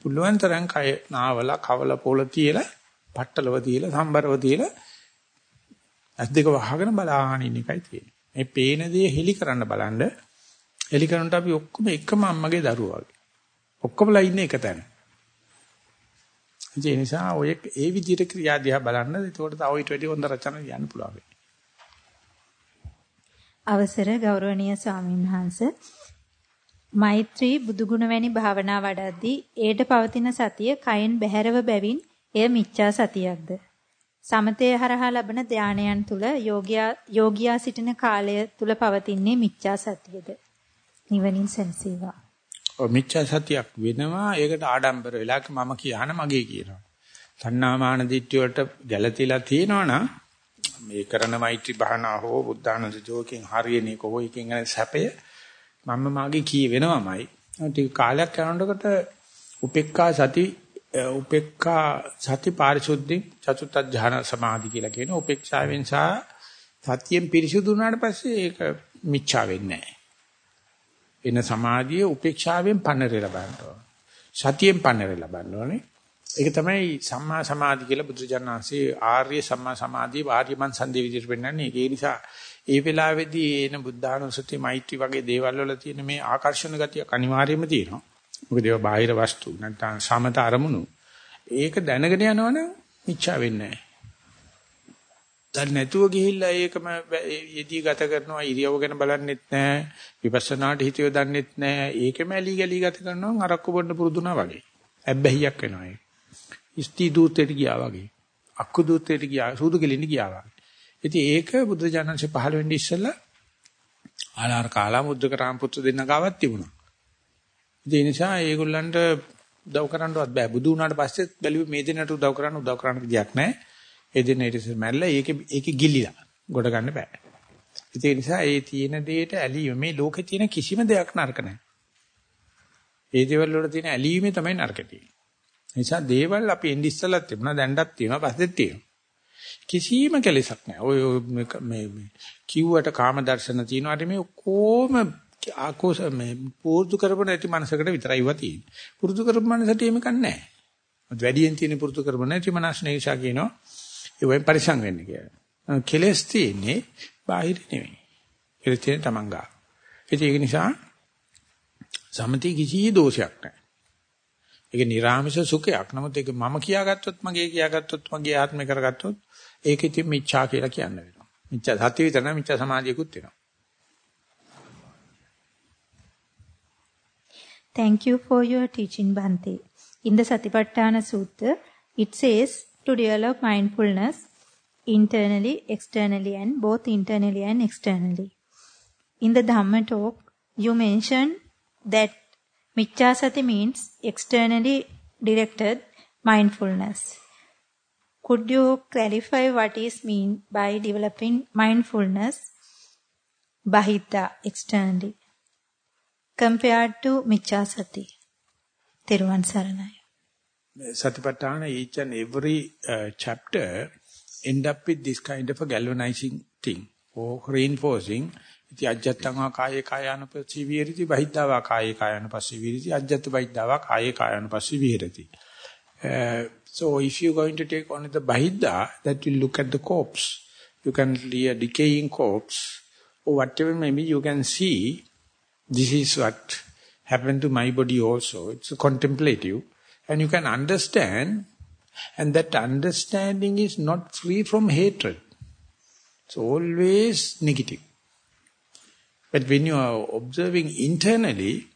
පුළුවන් තරම් කය නාවල කවල පොළ තියලා පට්ටලව තියලා සම්බරව තියලා ඇස් දෙක වහගෙන බලාගෙන ඉන්න එකයි තියෙන්නේ. මේ පේන දේ හෙලි කරන්න බලන්න. හෙලි කරනට අපි ඔක්කොම එකම අම්මගේ දරුවා වගේ. ඔක්කොමලා ඉන්නේ එක තැන. ඒ නිසා ඔය ඒ විදිහට ක්‍රියා දිහා බලන්න එතකොට තව ඊට වැඩි හොඳ රචන යන්න පුළුවන්. අවසර ගෞරවනීය ස්වාමීන් වහන්සේ මෛත්‍රී බුදුගුණ වැනි භාවනා වඩද්දී ඒට පවතින සතිය කයෙන් බැහැරව බැවින් එය මිච්ඡා සතියක්ද සමතේ හරහා ලබන ධානයන් තුල යෝගියා යෝගියා සිටින කාලය තුල පවතින්නේ මිච්ඡා සතියද නිවනින් සැනසීවා. ඔව් මිච්ඡා සතියක් වෙනවා ඒකට ආඩම්බර වෙලාක මම කියහන මගේ කියනවා. තණ්හාමාන දිට්ඨිය වලට ගැළතිලා තියෙනවනම් මේ කරන මෛත්‍රී භාවනා හෝ බුද්ධානන්ද ජෝකෙන් හරියන්නේ කොහොයකින් යන සැපය මම මාගේ කී වෙනවමයි. ටික කාලයක් යනකොට උපේක්ඛා සති උපේක්ඛා සති පාරිශුද්ධි චතුත්ථ ඥාන සමාධි කියලා කියන උපේක්ෂාවෙන් සහ සතියෙන් පිරිසුදු වුණාට පස්සේ ඒක මිච්ඡා වෙන්නේ නැහැ. එන සමාධිය උපේක්ෂාවෙන් පන්නරේ ලබන්න ඕන. සතියෙන් පන්නරේ ලබන්න ඕනේ. ඒක තමයි සම්මා සමාධි කියලා බුදුජානනාංශේ ආර්ය සම්මා සමාධිය වාර්යමන් සන්දේ විදිහට පෙන්නන්නේ. ඒ නිසා ඒ වෙලාවේදී එන බුද්ධානුස්සති මෛත්‍රී වගේ දේවල් වල තියෙන මේ ආකර්ෂණ ගතිය අනිවාර්යයෙන්ම තියෙනවා. මොකද ඒවා බාහිර වස්තු නැත්නම් සමත අරමුණු. ඒක දැනගෙන යනවනම් මිච්ඡා වෙන්නේ නැහැ. දැන් නැතුව ගිහිල්ලා ඒකම යෙදී ගත කරනවා ඉරියව ගැන බලන්නෙත් නැහැ විපස්සනාට හිතියව දන්නෙත් නැහැ ඒකම ඇලි ගලි ගත කරනවා අරක්කු බොන්න පුරුදුනා වගේ. ඇබ්බැහියක් වෙනවා ඒක. ඉස්ති දූතේට ගියා වගේ. අක්කු දූතේට ගියා සූදු කෙලින්න ගියා වගේ. ඉතින් ඒක බුද්ධ ජානන්සේ පහළ වෙන්නේ ඉස්සෙල්ලා ආලාර කාලා මුද්දක රාම පුත්‍ර දෙන්න ගාවක් තිබුණා. ඒ නිසා ඒගොල්ලන්ට උදව් කරන්නවත් බෑ. බුදු වුණාට පස්සේ බැලුවේ මේ දෙන්නට උදව් කරන්න උදව් කරන්න විදියක් නැහැ. ඒ දෙන්න ඊට පස්සේ මැරලා ඒකේ ඒකේ ගිලිලා. ගොඩ ගන්න බෑ. ඒ නිසා ඒ තියෙන දෙයට ඇලීම මේ ලෝකේ තියෙන කිසිම දෙයක් නරක නැහැ. ඒ දේවල් වල තියෙන ඇලීමේ තමයි නරක තියෙන්නේ. නිසා දේවල් අපි එන්නේ ඉස්සලත් තිබුණා දැන්වත් තියෙනවා පස්සෙත් තියෙනවා. කිසිම කෙලෙසක් නැහැ. ඔය මේ කිව්වට කාම දර්ශන තියෙනවා. මේ කොහොම ආකෝෂ මේ පුරුදු කරපො නැති මනසකට විතරයි වා තියෙන්නේ. පුරුදු කරපු මනසට එහෙම කන්නේ නැහැ. වැඩියෙන් තියෙන පුරුදු කරම නැති මනස් නිසා කියනවා ඒ වෙන් පරිසං වෙන්න කියලා. කෙලස් තියෙන්නේ බාහිර නෙමෙයි. කෙලස් තියෙන්නේ Taman ගා. ඒක නිසා සමති කිසි දෝෂයක් නැහැ. ඒක නිර්ාමස සුඛයක්. නමුත් ඒක මම කියාගත්තොත් මගේ කියාගත්තොත් මගේ ආත්මය කරගත්තොත් ඒක ඉතින් මිච්ඡා කියලා කියන්න වෙනවා. මිච්ඡා සත්‍ය විතර නම් මිච්ඡා සමාධියකුත් වෙනවා. Thank you for your teaching, Bhante. In the Satipatthana Sutta, it says to develop mindfulness internally, externally, and both internally and externally. In the Dhamma talk, you mentioned that Michchasati means externally directed mindfulness. Could you clarify what is mean by developing mindfulness bahita externally? compared to Michcha Sati. Teruvan Saranai. Satipatthana, each and every uh, chapter end up with this kind of a galvanizing thing or reinforcing. Iti ajjattanga kaya kaya anupassi viharati, bahiddava kaya kaya anupassi viharati, ajjatta bahiddava kaya kaya so if you're going to take only the bahidda, that will look at the corpse. You can see a decaying corpse or whatever maybe you can see, this is what happened to my body also. It's contemplative. And you can understand, and that understanding is not free from hatred. It's always negative. But when you are observing internally,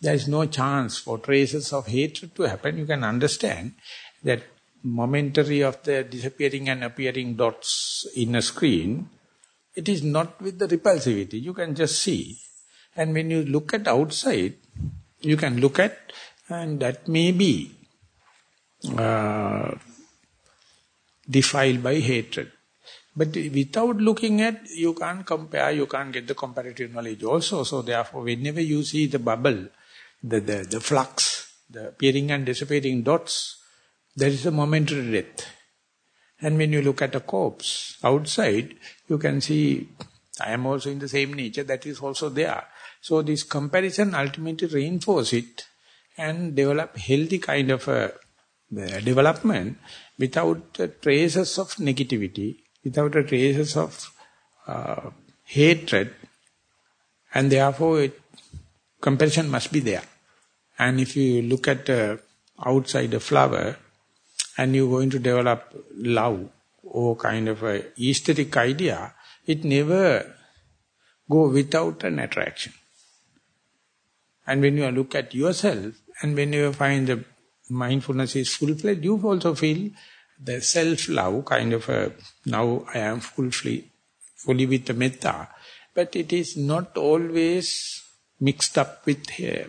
there is no chance for traces of hatred to happen. You can understand that momentary of the disappearing and appearing dots in a screen, it is not with the repulsivity. You can just see. And when you look at outside, you can look at, and that may be uh, defiled by hatred. But without looking at, you can't compare, you can't get the comparative knowledge also. So therefore, whenever you see the bubble, the, the, the flux, the appearing and disappearing dots, there is a momentary death. And when you look at a corpse outside, you can see, I am also in the same nature, that is also there. So this comparison ultimately reinforces it and develop healthy kind of a development without traces of negativity, without traces of uh, hatred, and therefore it, comparison must be there. And if you look at uh, outside a flower, and you're going to develop love or kind of a aesthetic idea, it never go without an attraction. And when you look at yourself, and when you find the mindfulness is full-fledged, you also feel the self-love, kind of a, now I am fully, fully with the metta. But it is not always mixed up with uh,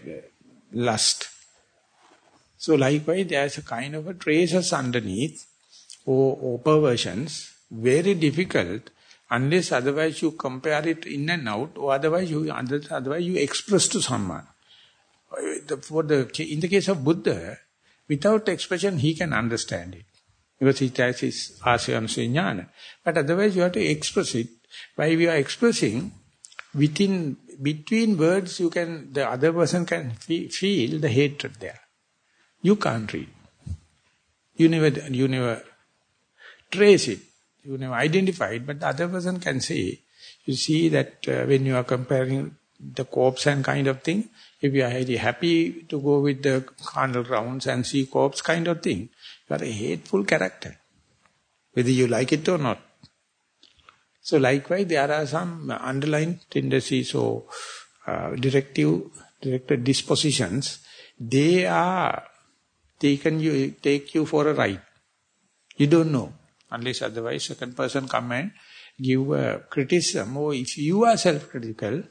lust. So likewise, there's a kind of a traces underneath, or, or perversions, very difficult, unless otherwise you compare it in and out, or otherwise you, otherwise you express to someone for the, in the case of Buddha, without expression, he can understand it. Because he has his asya But otherwise, you have to express it. While we are expressing, within, between words, you can, the other person can feel the hatred there. You can't read. You never, you never trace it. You never identify it, but the other person can say, you see that uh, when you are comparing the corpse and kind of thing, if you are very happy to go with the carnal rounds and see corpse kind of thing, you are a hateful character, whether you like it or not. So likewise, there are some underlying tendencies or uh, directive, directed dispositions. They are taken you, take you for a ride. You don't know, unless otherwise second person come and give a criticism. Or if you are self-critical,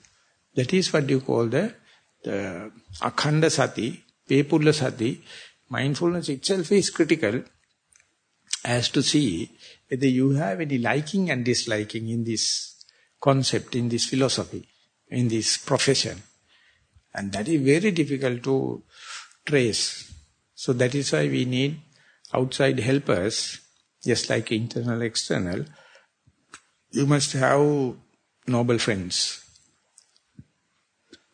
that is what you call the the akhanda sati, pepulla sati, mindfulness itself is critical as to see whether you have any liking and disliking in this concept, in this philosophy, in this profession. And that is very difficult to trace. So that is why we need outside helpers, just like internal, external. You must have noble friends.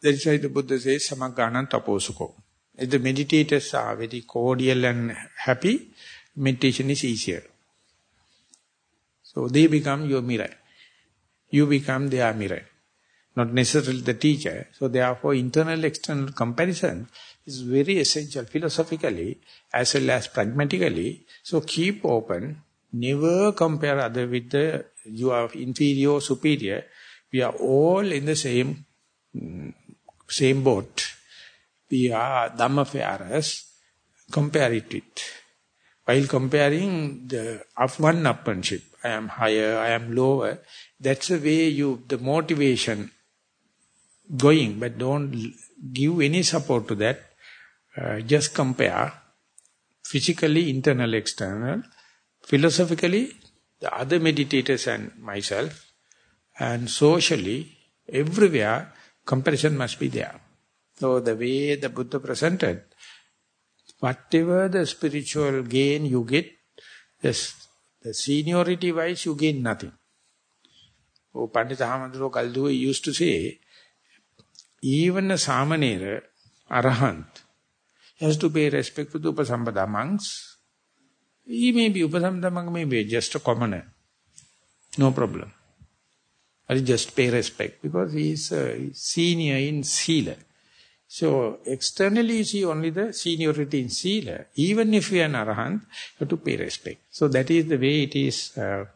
That is why the Buddha says, Samagganan taposuko. If the meditators are very cordial and happy, meditation is easier. So they become your mirror. You become their mirror. Not necessarily the teacher. So therefore internal external comparison is very essential philosophically as well as pragmatically. So keep open. Never compare other with the you are inferior superior. We are all in the same mm, same boat. We are Dhammafarers. Compare it with. While comparing the of one upmanship, I am higher, I am lower, that's the way you, the motivation going, but don't give any support to that. Uh, just compare physically, internal, external, philosophically, the other meditators and myself, and socially, everywhere, comparison must be there. So the way the Buddha presented, whatever the spiritual gain you get, the, the seniority wise you gain nothing. Oh, Pandita Hamaduro Kalduwe used to say, even a Samanera, Arahant, has to pay respect to the Upasambhada monks. He may be, Upasambhada monk may be just a commoner. No problem. But just pay respect because he is a senior in Sila. So externally you see only the seniority in Sila. Even if you are an Arahant, you have to pay respect. So that is the way it is uh,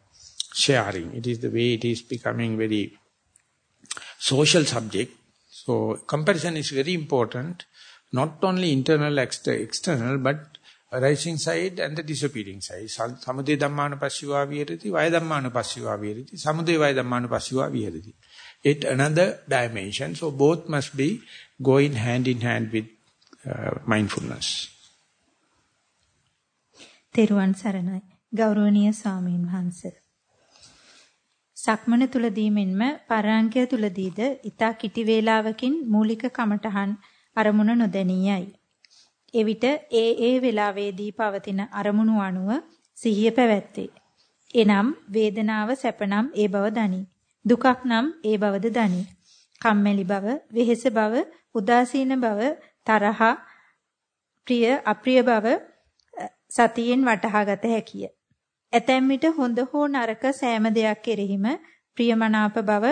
sharing. It is the way it is becoming very social subject. So comparison is very important, not only internal, external, but rising side and the disappearing side. Samudaya dhammana passiva viherati, vaya dhammana passiva viherati, samudaya vaya dhammana passiva viherati. It another dimension. So both must be going hand in hand with uh, mindfulness. තෙරුවන් සරණයි ගෞරවනීය ස්වාමීන් වහන්සේ සක්මන තුලදී මෙන්ම පරාංකය තුලදීද ඊතා කිටි වේලාවකින් මූලික කමඨහන් අරමුණ නොදැනියයි. එවිට ඒ ඒ වේලාවේදී පවතින අරමුණු අනුව සිහිය පැවැත්තේ. එනම් වේදනාව සැපනම් ඒ බව දනි. දුකක් නම් ඒ බවද දනි. කම්මැලි බව, වෙහෙස බව, උදාසීන බව, තරහ, ප්‍රිය අප්‍රිය බව සතියෙන් වටහාගත හැකිය. ඇතැම් විට හොඳ හෝ නරක සෑම දෙයක් කෙරෙහිම ප්‍රියමනාප බව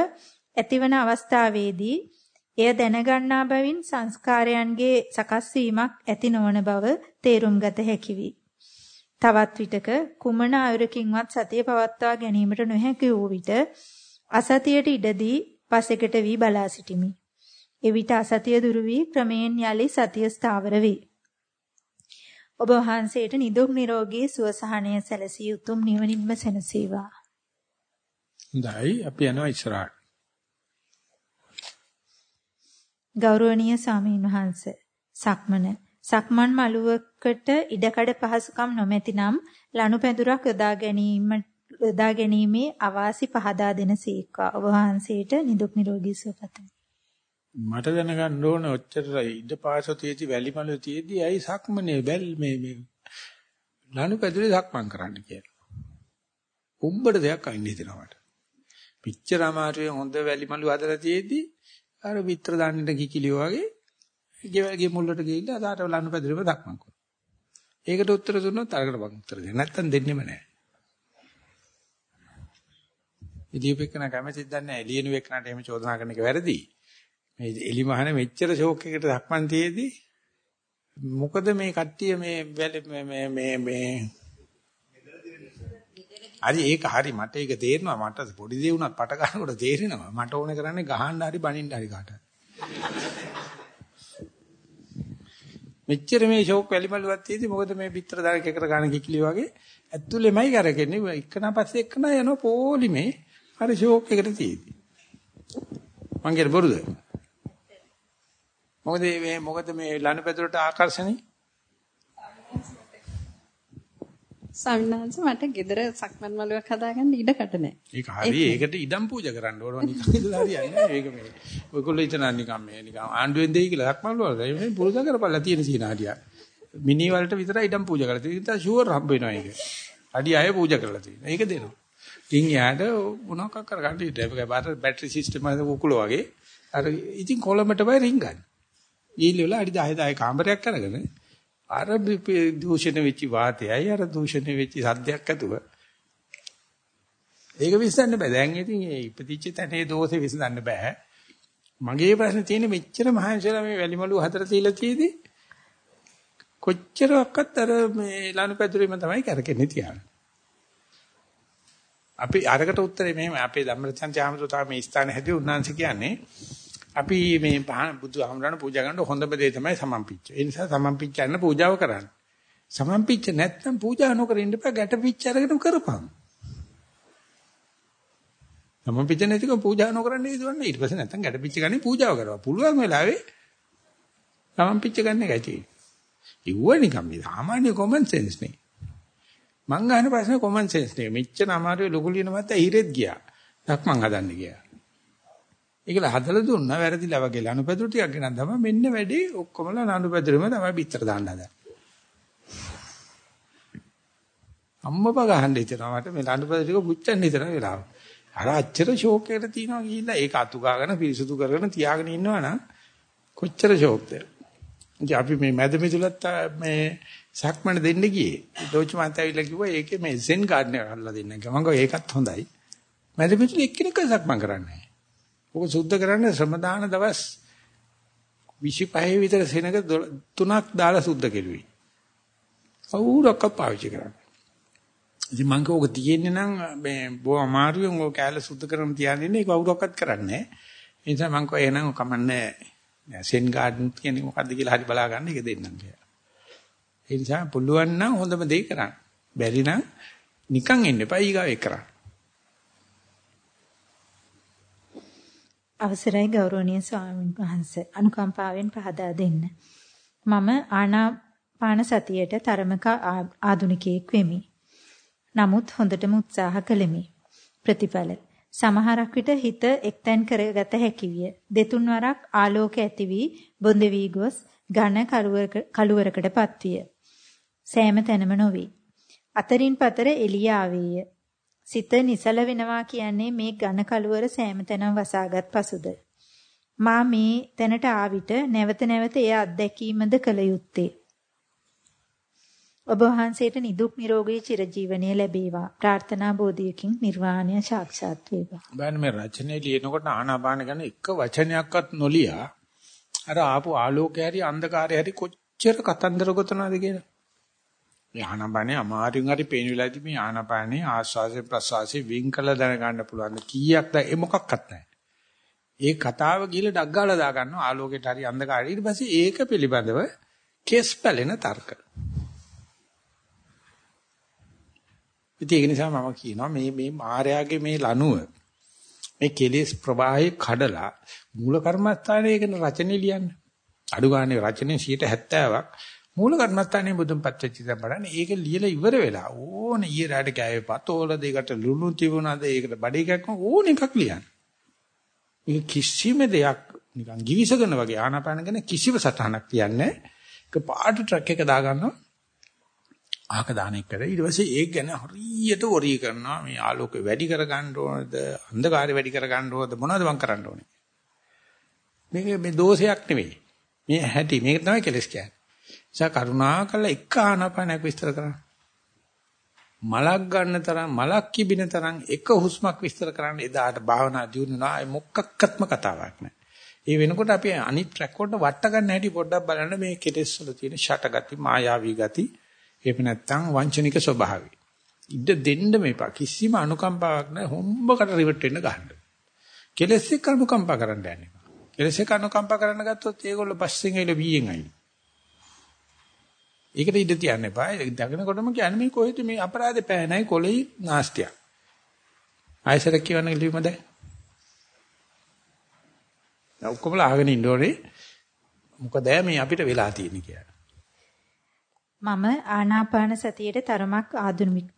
ඇතිවන අවස්ථාවේදී එය දැනගන්නා බැවින් සංස්කාරයන්ගේ සකස් වීමක් ඇති නොවන බව තේරුම් ගත හැකි වේ. තවත් විටක කුමන ආයුරකින්වත් සතිය පවත්වා ගැනීමට නොහැකි වූ විට අසතියට ඉඩදී පසෙකට වී බලා සිටිමි. එවිට අසතිය දුරු වී ක්‍රමයෙන් යලි සතිය ස්ථාවර වේ. ඔබ වහන්සේට නිදුක් නිරෝගී සුව සහනය සැලසී උතුම් නිවනින්ම සැනසේවා. හොඳයි අපි යනවා ඉස්සරහට. ගෞරවනීය ස්වාමීන් වහන්ස. සක්මන. සක්මන් මළුවකට ඉඩකඩ පහසුකම් නොමැතිනම් ලනුපැදුරක් යොදා ගැනීම යොදා ගැනීමේ අවාසි පහදා දෙන සීක්වා. ඔබ වහන්සේට නිදුක් නිරෝගී සුව පතමි මට දැනගන්න ඕන ඔච්චර ඉඩ පාසතියේදී වැලි මලු තියේදී ඇයි සක්මනේ බැල් මේ මේ ලනුපැදුරේ සක්මන් කරන්න කියලා. උඹට දෙයක් අයින් හිතෙනවා මට. පිච්චර අමාරුවේ හොඳ වැලි මලු හදලා තියේදී අර විතර දාන්නට කිකිලිය වගේ ගෙවල්ගේ මුල්ලට ගිහිල්ලා අදාට ලනුපැදුරේම සක්මන් කරනවා. ඒකට උත්තර දුන්නොත් අරකට මම උත්තර දෙන්න. නැත්තම් දෙන්නෙම නැහැ. ඉදීපෙකන කැමතිද නැහැ එළියනු එක්කනට එහෙම චෝදනා කරන එක වැරදි. මේ එලි මහන මෙච්චර ෂෝක් එකකට ධක්මන් තියේදී මොකද මේ කට්ටිය මේ මේ මේ මේ හරි ඒක හරි. මට ඒක තේරෙනවා. මට පොඩි දේ වුණත් පට ගන්නකොට තේරෙනවා. මට ඕනේ කරන්නේ ගහන්න හරි බනින්න හරි කාට. මෙච්චර මේ ෂෝක් වැලිමලුවක් තියදී මොකද මේ පිටර දාරක එකට ගන්න කිකිලි වගේ ඇතුළෙමයි කරකෙන්නේ එකනා පස්සේ එකනා යනවා පොලිමේ හරි ෂෝක් එකට තියදී. මං කියන බොරුද? මොකද මේ මොකද මේ ලනුපැදුරට ආකර්ෂණي ස්වාමීනාංශ මට ගෙදර සක්මන් මළුවක් හදාගන්න ඉඩකට නැහැ. ඒක හරි. ඒකට ඉඩම් පූජා කරන්න ඕන නිකන් ඉඳලා හරියන්නේ නැහැ. ඒක මේ ඔයගොල්ලෝ හිතන නිකන් මේ නිකන් ආණ්ඩුවෙන් දෙයි කියලා සක්මන් මළුවල මේ පුරුදු කරපළා තියෙන සීනාඩිය. මිනි වලට විතරයි ඉඩම් පූජා කරලා තියෙන්නේ. ඒක ෂුවර් හම්බ වෙනවා ඒක. අඩි අය පූජා කරලා තියෙනවා. ඒක දෙනවා. ඉතින් යාට මොනවක් කරගන්න ඉතින් ඒක බැටරි සිස්ටම් එක උකුල වගේ. අර ඉතින් කොළඹට බයි රින් ගන්න. වෙලා අඩි 10 10 කාමරයක් අරගෙන අර දූෂණ වෙච්ච වාතයයි අර දූෂණ වෙච්ච සද්දයක් ඇතුව ඒක විසඳන්න බෑ. දැන් ඉතින් ඒ ඉපදිච්ච තැනේ දෝෂේ විසඳන්න බෑ. මගේ ප්‍රශ්නේ තියෙන්නේ මෙච්චර මහන්සියලා මේ වැලිමලු හතර තියලා තියේදී කොච්චරක්වත් අර මේ ලනුපැදුරේම තමයි කරකෙන්නේ තියන්නේ. අපි අරකට උත්තරේ මෙහෙම අපේ ධම්මරචන්ති ආමතුරු තමයි මේ ස්ථානේ හැදුවේ උන්වංශ කියන්නේ අපි මේ බුදු ආමරණ පූජා කරන හොඳම දේ තමයි සමම්පිච්ච. ඒ නිසා සමම්පිච්ච යන පූජාව කරන්න. සමම්පිච්ච නැත්නම් පූජා නොකර ඉන්න එපා ගැටපිච්ච අරගෙන කරපන්. සමම්පිච්ච නැතිකම පූජා නොකරන්න ඉදවන්න ඊට පස්සේ නැත්නම් ගැටපිච්ච ගන්නේ පූජාව කරවා. පුළුවන් වෙලාවේ සමම්පිච්ච ගන්න එකයි තියෙන්නේ. ඉව්ව නිකම් මේ සාමාන්‍ය කොමන් සෙන්ස් නේ. මං අහන ප්‍රශ්නේ කොමන් සෙන්ස් නේ. මෙච්චර අමාරුවේ ලොකු ලියන මත හිරෙත් ගියා. ලක්මන් හදන්න ගියා. ඒකල හදලා දුන්නා වැරදිලා වගේ ලනුපැදුරු ටිකක් ගෙනත් තමයි මෙන්න වැඩි ඔක්කොමලා ලනුපැදුරෙම තමයි පිටර දාන්න හදන්නේ. අම්මපා ගහන්න හිතනවා මට මේ ලනුපැදුරු ටික පුච්චන්න හිතන වෙලාව. අර අච්චර ෂෝක් එකට තියනවා ගිහිල්ලා ඒක අතු ගාගෙන පිරිසුදු කරගෙන තියාගෙන ඉන්නවනම් කොච්චර ෂෝක්ද? ඉතින් අපි මේ මැද මිදුලත් මේ සක්මණ දෙන්න ගියේ. ඩෝච් මාත් ඇවිල්ලා කිව්වා ඒකේ මේ සෙන් ගාඩන් එක අල්ලලා දෙන්න කියලා. මම කිව්වා ඒකත් හොඳයි. මැද මිදුල එක්කෙනෙක්ව සක්මන් කරන්නේ නැහැ. ඔක සුද්ධ කරන්න ශ්‍රම දාන දවස් 25 විතර සෙනඟ තුනක් දාලා සුද්ධ කෙරුවේ. අවුරක් පාවිච්චි කරන්නේ. ඉතින් මං කෝක තියෙන්නේ නම් මේ බොහොම අමාරුවෙන් ඔය කැලේ සුද්ධ කරන තියාගෙන ඉන්නේ ඒක අවුරක්වත් කරන්නේ නැහැ. ඒ නිසා මං කෝ එහෙනම් කමන්නේ සෙන් ගාඩන් කියන්නේ මොකද්ද කියලා හරි බලා ගන්න එක දෙන්නම් කියලා. ඒ නිසා පුළුවන් නම් හොඳම දේ කරන්න. බැරි නම් නිකන් ඉන්න එපා ඊගාව ඒක කරන්න. අවසරයි ගෞරවනීය ස්වාමීන් වහන්සේ අනුකම්පාවෙන් පහදා දෙන්න. මම ආනාපාන සතියට තරමක ආදුනිකයෙක් වෙමි. නමුත් හොඳටම උත්සාහ කළෙමි. ප්‍රතිඵල සමහරක් විට හිත එක්තැන් කරගත හැකි විය. දෙතුන් වරක් ආලෝක ඇති වී බොඳ වී ගොස් ඝන කළුවරකටපත් විය. සෑම තැනම නොවේ. අතරින් පතර එළිය ආවේය. සිත නිසල වෙනවා කියන්නේ මේ ඝන කළුවර සෑම තැනම වසාගත් පසුද. මා මේ තැනට ආවිට නැවත නැවත එය අත්දැකීමද කළ යුත්තේ. ඔබ වහන්සේට නිදුක් නිරෝගී චිරජීවනය ලැබේවා. ප්‍රාර්ථනා බෝධියකින් නිර්වාණය සාක්ෂාත් වේවා. බෑනේ මේ රචනයේ ලියනකොට ආනාපාන ගැන එක වචනයක්වත් නොලියා අර ආපු ආලෝකය හරි අන්ධකාරය හරි කොච්චර කතන්දර ගොතනවද කියලා. මේ ආනාපානේ අමාරුන් හරි පේන වෙලාවදී මේ ආනාපානේ ආස්වාසේ ප්‍රසවාසේ වින් කළ දැනගන්න පුළුවන් කීයක්ද ඒ මොකක්වත් නැහැ. ඒ කතාව ගිහලා ඩග්ගාලා දා ගන්නවා ආලෝකයට හරි අන්ධකාරය. ඊට පස්සේ ඒක පිළිබඳව කෙස් පැලෙන තර්ක. ඉතින් ඒක නිසා මම කියනවා මේ මේ මායාවේ මේ ලනුව මේ කෙලෙස් ප්‍රවාහය කඩලා මූල කර්මස්ථානයේ කියන රචනෙ ලියන්න. අඩු ගානේ රචනෙ 70ක් මූල කර්මස්ථානයේ බුදුන් පත්වෙච්ච ඉතින් බලන්න ඒක ලියලා ඉවර වෙලා ඕන ඊයේ රාට කෑවේ පතෝල දෙකට ලුණු තිබුණාද ඒකට බඩ එකක් ඕන එකක් ලියන්න. මේක කිසිම දෙයක් නිකන් givisagana වගේ ආනාපාන ගැන කිසිව සටහනක් තියන්නේ. ඒක පාට ට්‍රක් එක දාගන්නවා. ආක දාන එක කරා. ඊට පස්සේ ඒක ගැන හරියට වරී කරනවා. මේ ආලෝකය වැඩි කර ගන්න ඕනද? අන්ධකාරය වැඩි කර ගන්න ඕනද? මොනවද මං කරන්න ඕනේ? මේක මේ දෝෂයක් නෙවෙයි. මේ හැටි. මේක තමයි කෙලස් කියන්නේ. නිසා කරුණාකර එක ආනාපානයක් විස්තර කරන්න මලක් ගන්න තරම් මලක් කිබින තරම් එක හුස්මක් විස්තර කරන්න එදාට භාවනා දියුණුනා ඒ මොකක්වත්ම කතාවක් නෑ ඒ වෙනකොට අපි අනිත් ට්‍රැක් වලට වට ගන්න හැටි පොඩ්ඩක් බලන්න මේ කෙලස් වල තියෙන ෂටගති මායාවී ගති එහෙම නැත්නම් වංචනික ස්වභාවය. ඉඩ දෙන්න මේපා කිසිම අනුකම්පාවක් නැහැ හොම්බකට රිවර්ට් වෙන්න ගහන්න. කෙලස් එක්ක අනුකම්පා කරන්න යන්නේ. කෙලස් එක්ක අනුකම්පා කරන්න ගත්තොත් ඒගොල්ලෝ පස්සෙන් ඇවිල්ලා බීයෙන් අයින්. ඒකට ඉඩ තියන්න එපා. දකිනකොටම කියන්නේ මේ කොහෙද මේ අපරාධේ පෑනයි කොලෙයි නාස්තියක්. ආයසර කියවන්න ලියුම දැන්. දැන් ඔක්කොම අහගෙන ඉන්න ඕනේ. මොකද මේ අපිට වෙලා තියෙන්නේ කියලා. මම ආනාපාන සතියේ තරමක්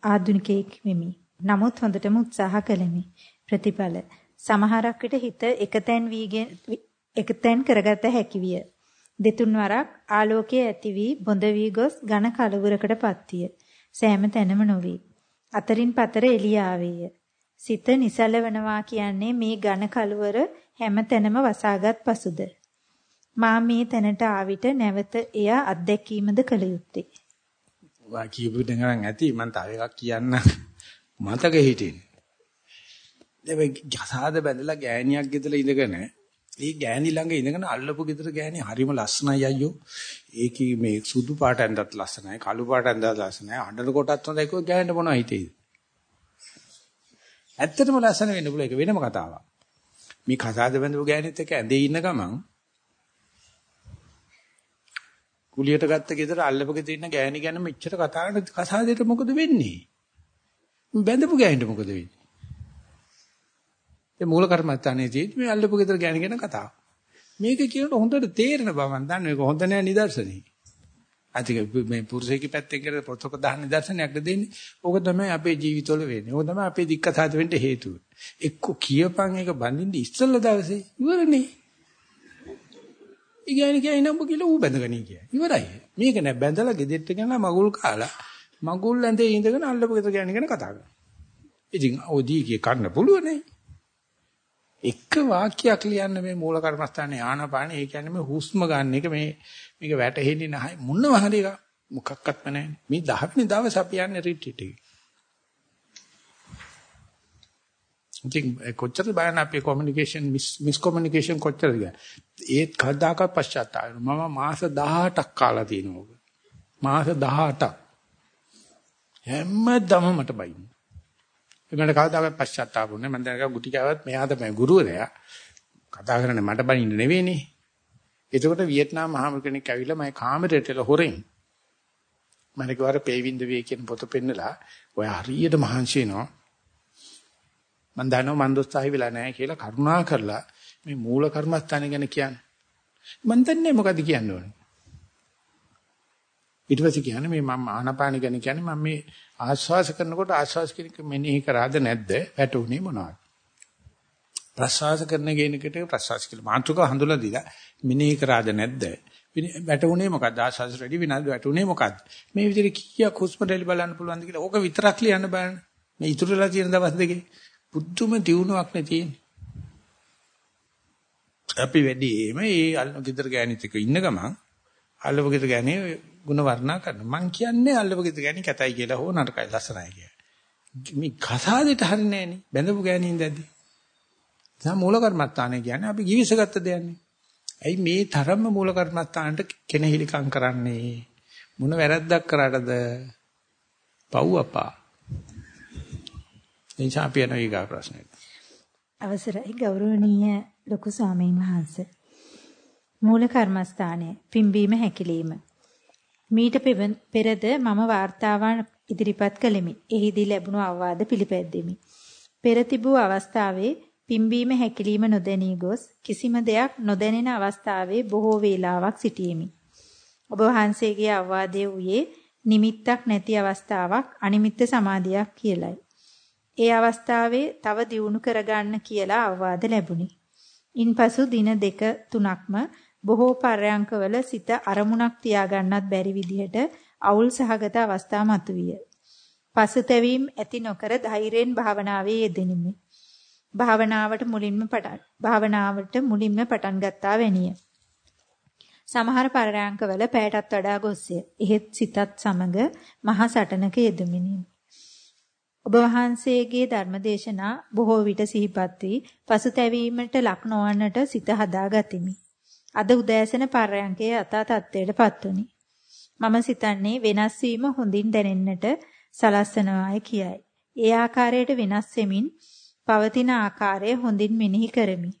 ආධුනිකයෙක් වෙමි. නමුත් හොඳටම උත්සාහ කළෙමි. ප්‍රතිඵල සමහරක් විට හිත එකතෙන් වීගෙන එකතෙන් කරගත හැකි විය. දෙතුන් වරක් ආලෝකයේ ඇති වී බොඳ වී ගොස් ඝන කලවරකටපත් විය. සෑම තැනම නොවේ. අතරින් පතර එළිය ආවේය. සිත නිසල වෙනවා කියන්නේ මේ ඝන කලවර හැම තැනම වසාගත් පසුද. මා මේ තැනට ආවිට නැවත එය අත්දැකීමද කළ යුත්තේ. වා කියපු දෙයක් ඇති මම තව එකක් කියන්න මතක හිටින්නේ. දැන් ගසාද බැඳලා ගෑණියක් ගෙදර ඉඳගෙන ඒ ගෑණි ළඟ ඉඳගෙන අල්ලපු ගෙදර ගෑණි හරිම ලස්සනයි අයියෝ. ඒකේ මේ සුදු පාට ඇඳත් ලස්සනයි, කළු පාට ඇඳත් ලස්සනයි. අඬන කොටත් හොඳයි කිව්ව ගෑණිට මොනව හිතේද? ඇත්තටම ලස්සන වෙන්න පුළුවන් ඒක වෙනම කතාවක්. මේ කසාද බැඳපු ගෑණිත් එක්ක ඇඳේ ඉන්න ගමන් කුලියට ගත්ත ගෙදර අල්ලපු ගෙදර ඉන්න ගෑණි ගැන මෙච්චර කතා කරන කසාදේට මොකද වෙන්නේ? බැඳපු ගෑණිට මොකද වෙන්නේ? ඒ මූල කර්මස්ථානයේදී මේ අල්ලපු ගෙදර ගෑණි ගැන කතාව. මේක කියනකොට හොඳට තේරෙන බව මම දන්නේ මේක හොඳ නෑ නිදර්ශනේ. අතික මේ පුරුෂයෙක් පැත්තෙන් කරලා පොතක දාන නිදර්ශනයක් දෙන්නේ. ඕක තමයි අපේ ජීවිතවල වෙන්නේ. ඕක තමයි අපේ දික්කසාද වෙන්න හේතුව. එක්ක කියපන් එක බඳින්න ඉස්සෙල්ල දවසේ ඉවරනේ. ඉගෑනි කියයි නම් කියලා ඌ බැඳගනී කිය. ඉවරයි. මේක නෑ බැඳලා ගෙදෙට්ට ගෙනලා මගුල් කාලා මගුල් ඇඳේ ඉඳගෙන අල්ලපු ගෙදර ගෑනි ගැන කතා කරනවා. ඉතින් ඔදී කිය කන්න පුළුවන් නේ. එක වාක්‍යයක් ලියන්න මේ මූල කර්මස්ථානේ ආනපාන ඒ කියන්නේ මේ හුස්ම ගන්න එක මේ මේක වැටෙන්නේ නැහැ. මොනව හරි එක? මොකක්වත්ම නැහැ. මේ 10 වෙනි දවස් අපි යන්නේ රිට්‍රීට් එකේ. ඉතින් කොච්චර බලන්න අපේ කොමියුනිකේෂන් මිස් කොමියුනිකේෂන් කොච්චරද ඒත් කවදාකවත් පශ්චාත්තාප මම මාස 18ක් කාලා තිනවා මාස 18ක් හැමදම මට බයින්න. ඒකට කවදාකවත් පශ්චාත්තාප වුණේ. මම දැනගා ගුටි කෑවත් මෙයා තමයි ගුරුවරයා. කතා කරන්නේ මට බනින්න නෙවෙයිනේ. එතකොට වියට්නාම් මහාමුදුර කෙනෙක් ඇවිල්ලා මම කාමරේට එල හොරෙන් මම කිව්වා පේවින්ද වේ කියන පොත පෙන්නලා ඔය හරියට මහන්සි වෙනවා. මම දන්නවා මන් දොස්සහයි වෙලා නැහැ කියලා කරුණා කරලා මේ මූල කර්මස්ථාන ගැන කියන්නේ. මම දන්නේ මොකද්ද කියන්න ඕනේ? ඊට පස්සේ කියන්නේ මේ මම ආනාපාන ගැන කියන්නේ මම මේ ආශ්වාස කරනකොට ආශ්වාස කිනක මෙනෙහි කරාද නැද්ද? වැටුනේ මොනවද? ප්‍රශ්වාස කරන ගේනකට ප්‍රශ්වාස කියලා මාතෘකාව හඳුලා දීලා මෙනෙහි කරාද නැද්ද? වැටුනේ මොකද්ද? ආශ්වාස රෙඩි විනාඩි වැටුනේ මොකද්ද? මේ විදිහට කීයක් හුස්ම රැලි බලන්න පුළුවන්ද කියලා ඕක විතරක් ලියන්න බලන්න. මේ ඉතුරුලා තියෙන දවස් දෙකේ පුදුම දියුණුවක් නේ තියෙන්නේ. අපි වැඩිම මේ අල්ල ගෙදර ගෑනිත් එක්ක ඉන්න ගමන් අල්ලව ගෙදර ගෑනේ ಗುಣ වර්ණනා කරනවා. මං කියන්නේ අල්ලපගෙත ගෑණි කැතයි කියලා හෝ නරකයි ලස්සනයි කියලා. මේ කසාදෙට හරිනේ නෑනේ. බැඳපු ගෑණින් දැද්දි. දැන් මූල කර්මත්තානේ කියන්නේ අපි givisගත්ත දෙයක්නේ. ඇයි මේ තරම්ම මූල කර්මත්තාන්ට කෙනෙහිලිකම් කරන්නේ? මොන වැරද්දක් කරාටද? පව් අපා. එනිසා අපි යන ඊගා ප්‍රශ්නෙට. අවසරයි ගෞරවනීය ලොකු ස්වාමීන් වහන්සේ. මූල කර්මස්ථානයේ පිම්බීම හැකිලිම මීට පෙරද මම වාර්තාවන් ඉදිරිපත් කළෙමි. එහිදී ලැබුණු අවවාද පිළිපැද්දෙමි. පෙර තිබූ අවස්ථාවේ පිම්බීම හැකිලිම නොදැනී ගොස් කිසිම දෙයක් නොදැනෙන අවස්ථාවේ බොහෝ වේලාවක් සිටියෙමි. ඔබ වහන්සේගේ අවවාදයේ ඌයේ නිමිත්තක් නැති අවස්ථාවක් අනිමිත්ත සමාධියක් කියලයි. ඒ අවස්ථාවේ තව දියුණු කරගන්න කියලා අවවාද ලැබුණි. ඉන්පසු දින දෙක තුනක්ම බොහෝ පර්යංකවල සිත අරමුණක් තියාගන්නත් බැරි විදිහට අවුල් සහගත අවස්ථා මතුවිය. පසුතැවීම් ඇති නොකර ධෛර්යයෙන් භාවනාවේ යෙදෙනිමි. භාවනාවට මුලින්ම පටන් භාවනාවට මුලින්ම පටන් ගත්තා වැනිය. සමහර පරයන්කවල පැයටත් වඩා ගොස්ය. එහෙත් සිතත් සමග මහා සටනක යෙදුමිනි. ඔබ වහන්සේගේ ධර්මදේශනා බොහෝ විට සිහිපත් වී පසුතැවීමට ලක් නොවන්නට සිත හදා ගතිමි. අද උදෑසන පර්යංකයේ යථා තත්ත්වයටපත් වුනි. මම සිතන්නේ වෙනස් වීම හොඳින් දැනෙන්නට සලස්සනවායි කියයි. ඒ ආකාරයට වෙනස් වෙමින් පවතින ආකාරය හොඳින් මෙනෙහි කරමි.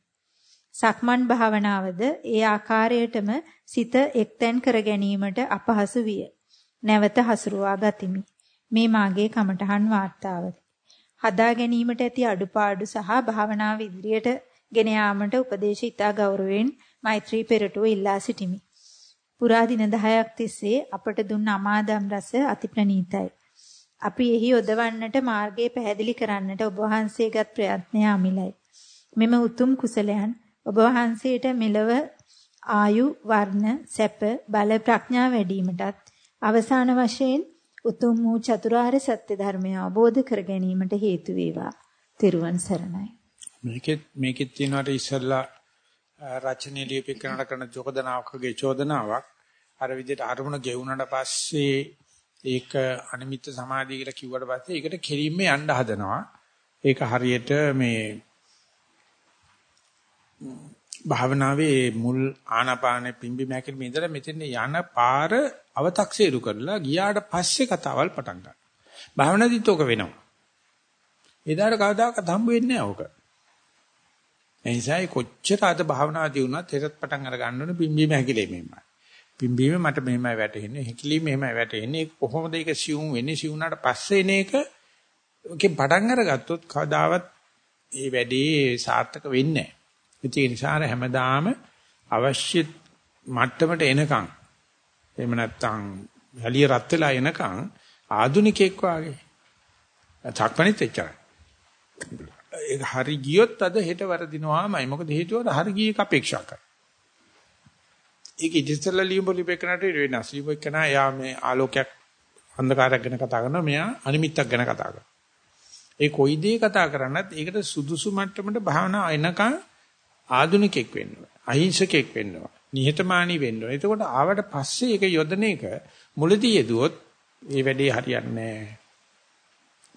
සක්මන් භාවනාවද ඒ ආකාරයටම සිත එක්තෙන් කර ගැනීමට අපහසු විය. නැවත හසුරුවා ගතිමි. මේ මාගේ කමඨහන් වාර්තාවකි. හදා ගැනීමට ඇති අඩුපාඩු සහ භාවනාව ඉදිරියට ගෙන යාමට උපදේශ ඉතා ගෞරවයෙන් මෛත්‍රී පෙරටුව ඉල්ලා සිටිමි. පුරා දින 10ක් තිස්සේ අපට දුන්න අමාදම් රස අති ප්‍රණීතයි. අපි එහි යොදවන්නට මාර්ගය පැහැදිලි කරන්නට ඔබ වහන්සේගත් ප්‍රයත්නය අමිලයි. මෙම උතුම් කුසලයන් ඔබ වහන්සේට මෙලව ආයු වර්ණ සැප බල ප්‍රඥා වැඩිවීමටත් අවසාන වශයෙන් උතුම් වූ චතුරාර්ය සත්‍ය ධර්මය අවබෝධ කර ගැනීමට හේතු වේවා. තෙරුවන් සරණයි. මේකෙත් මේකෙත් තියෙනවාට ඉස්සල්ලා රචනයේ ලියපිකරණ කරන චෝදනාවකගේ චෝදනාවක් අර විදිහට අරමුණ ගෙවුනට පස්සේ ඒක අනිමිත්ත සමාධිය කියලා කිව්වට පස්සේ ඒකට කෙලින්ම යන්න හදනවා. ඒක හරියට මේ භාවනාවේ මුල් ආනාපාන පිම්බි මෑකෙල් මේදලා මෙතන යන පාර අව탁සීරු කරලා ගියාට පස්සේ කතාවල් පටන් ගන්නවා. භාවනාදිත් ඔක වෙනවා. එදාට කවදාකවත් හම්බ වෙන්නේ නැහැ ඔක. එනිසායි කොච්චර අද භාවනාදී වුණත් හෙටත් පටන් අර ගන්න ඕනේ පිම්බීම හැකිලේ මෙහෙමයි. පිම්බීම මට මෙහෙමයි වැටෙන්නේ, හැකිලීම මෙහෙමයි වැටෙන්නේ. කොහොමද ඒක සිවුම් වෙන්නේ? සිවුනාට පස්සේ එන එක ඔකෙන් පටන් අරගත්තොත් කවදාවත් ඒ වැඩේ සාර්ථක වෙන්නේ නැහැ. ඒ නිසා හැමදාම අවශ්‍ය මට්ටමට එනකන් එහෙම නැත්නම් හැලිය රත් වෙලා එනකන් ආදුනිකෙක් වාගේ. චක්පණිත් එච්චරයි. ඒක හරි ගියොත් අද හෙට වරදිනවාමයි. මොකද හේතුව හරි ගියක අපේක්ෂා කරා. ඒක ඉතිසලා ලියුඹ ලිපේකනට වෙනස්. ලියුපේකන යා මේ ආලෝකයක් අන්ධකාරයක් ගැන කතා කරනවා. මෙයා අනිමිත්තක් ගැන කතා කරනවා. ඒ කොයි දේ කතා කරන්නත් ඒකට සුදුසු මට්ටමට භාවනා එනකන් ආධුනිකෙක් වෙන්න ඕන. අහිංසකෙක් වෙන්න ඕන. නිහතමානී වෙන්න ඕන. එතකොට ආවට පස්සේ ඒක යොදන එක මුලදී යෙදුවොත් ඒ වැඩේ හරියන්නේ නැහැ.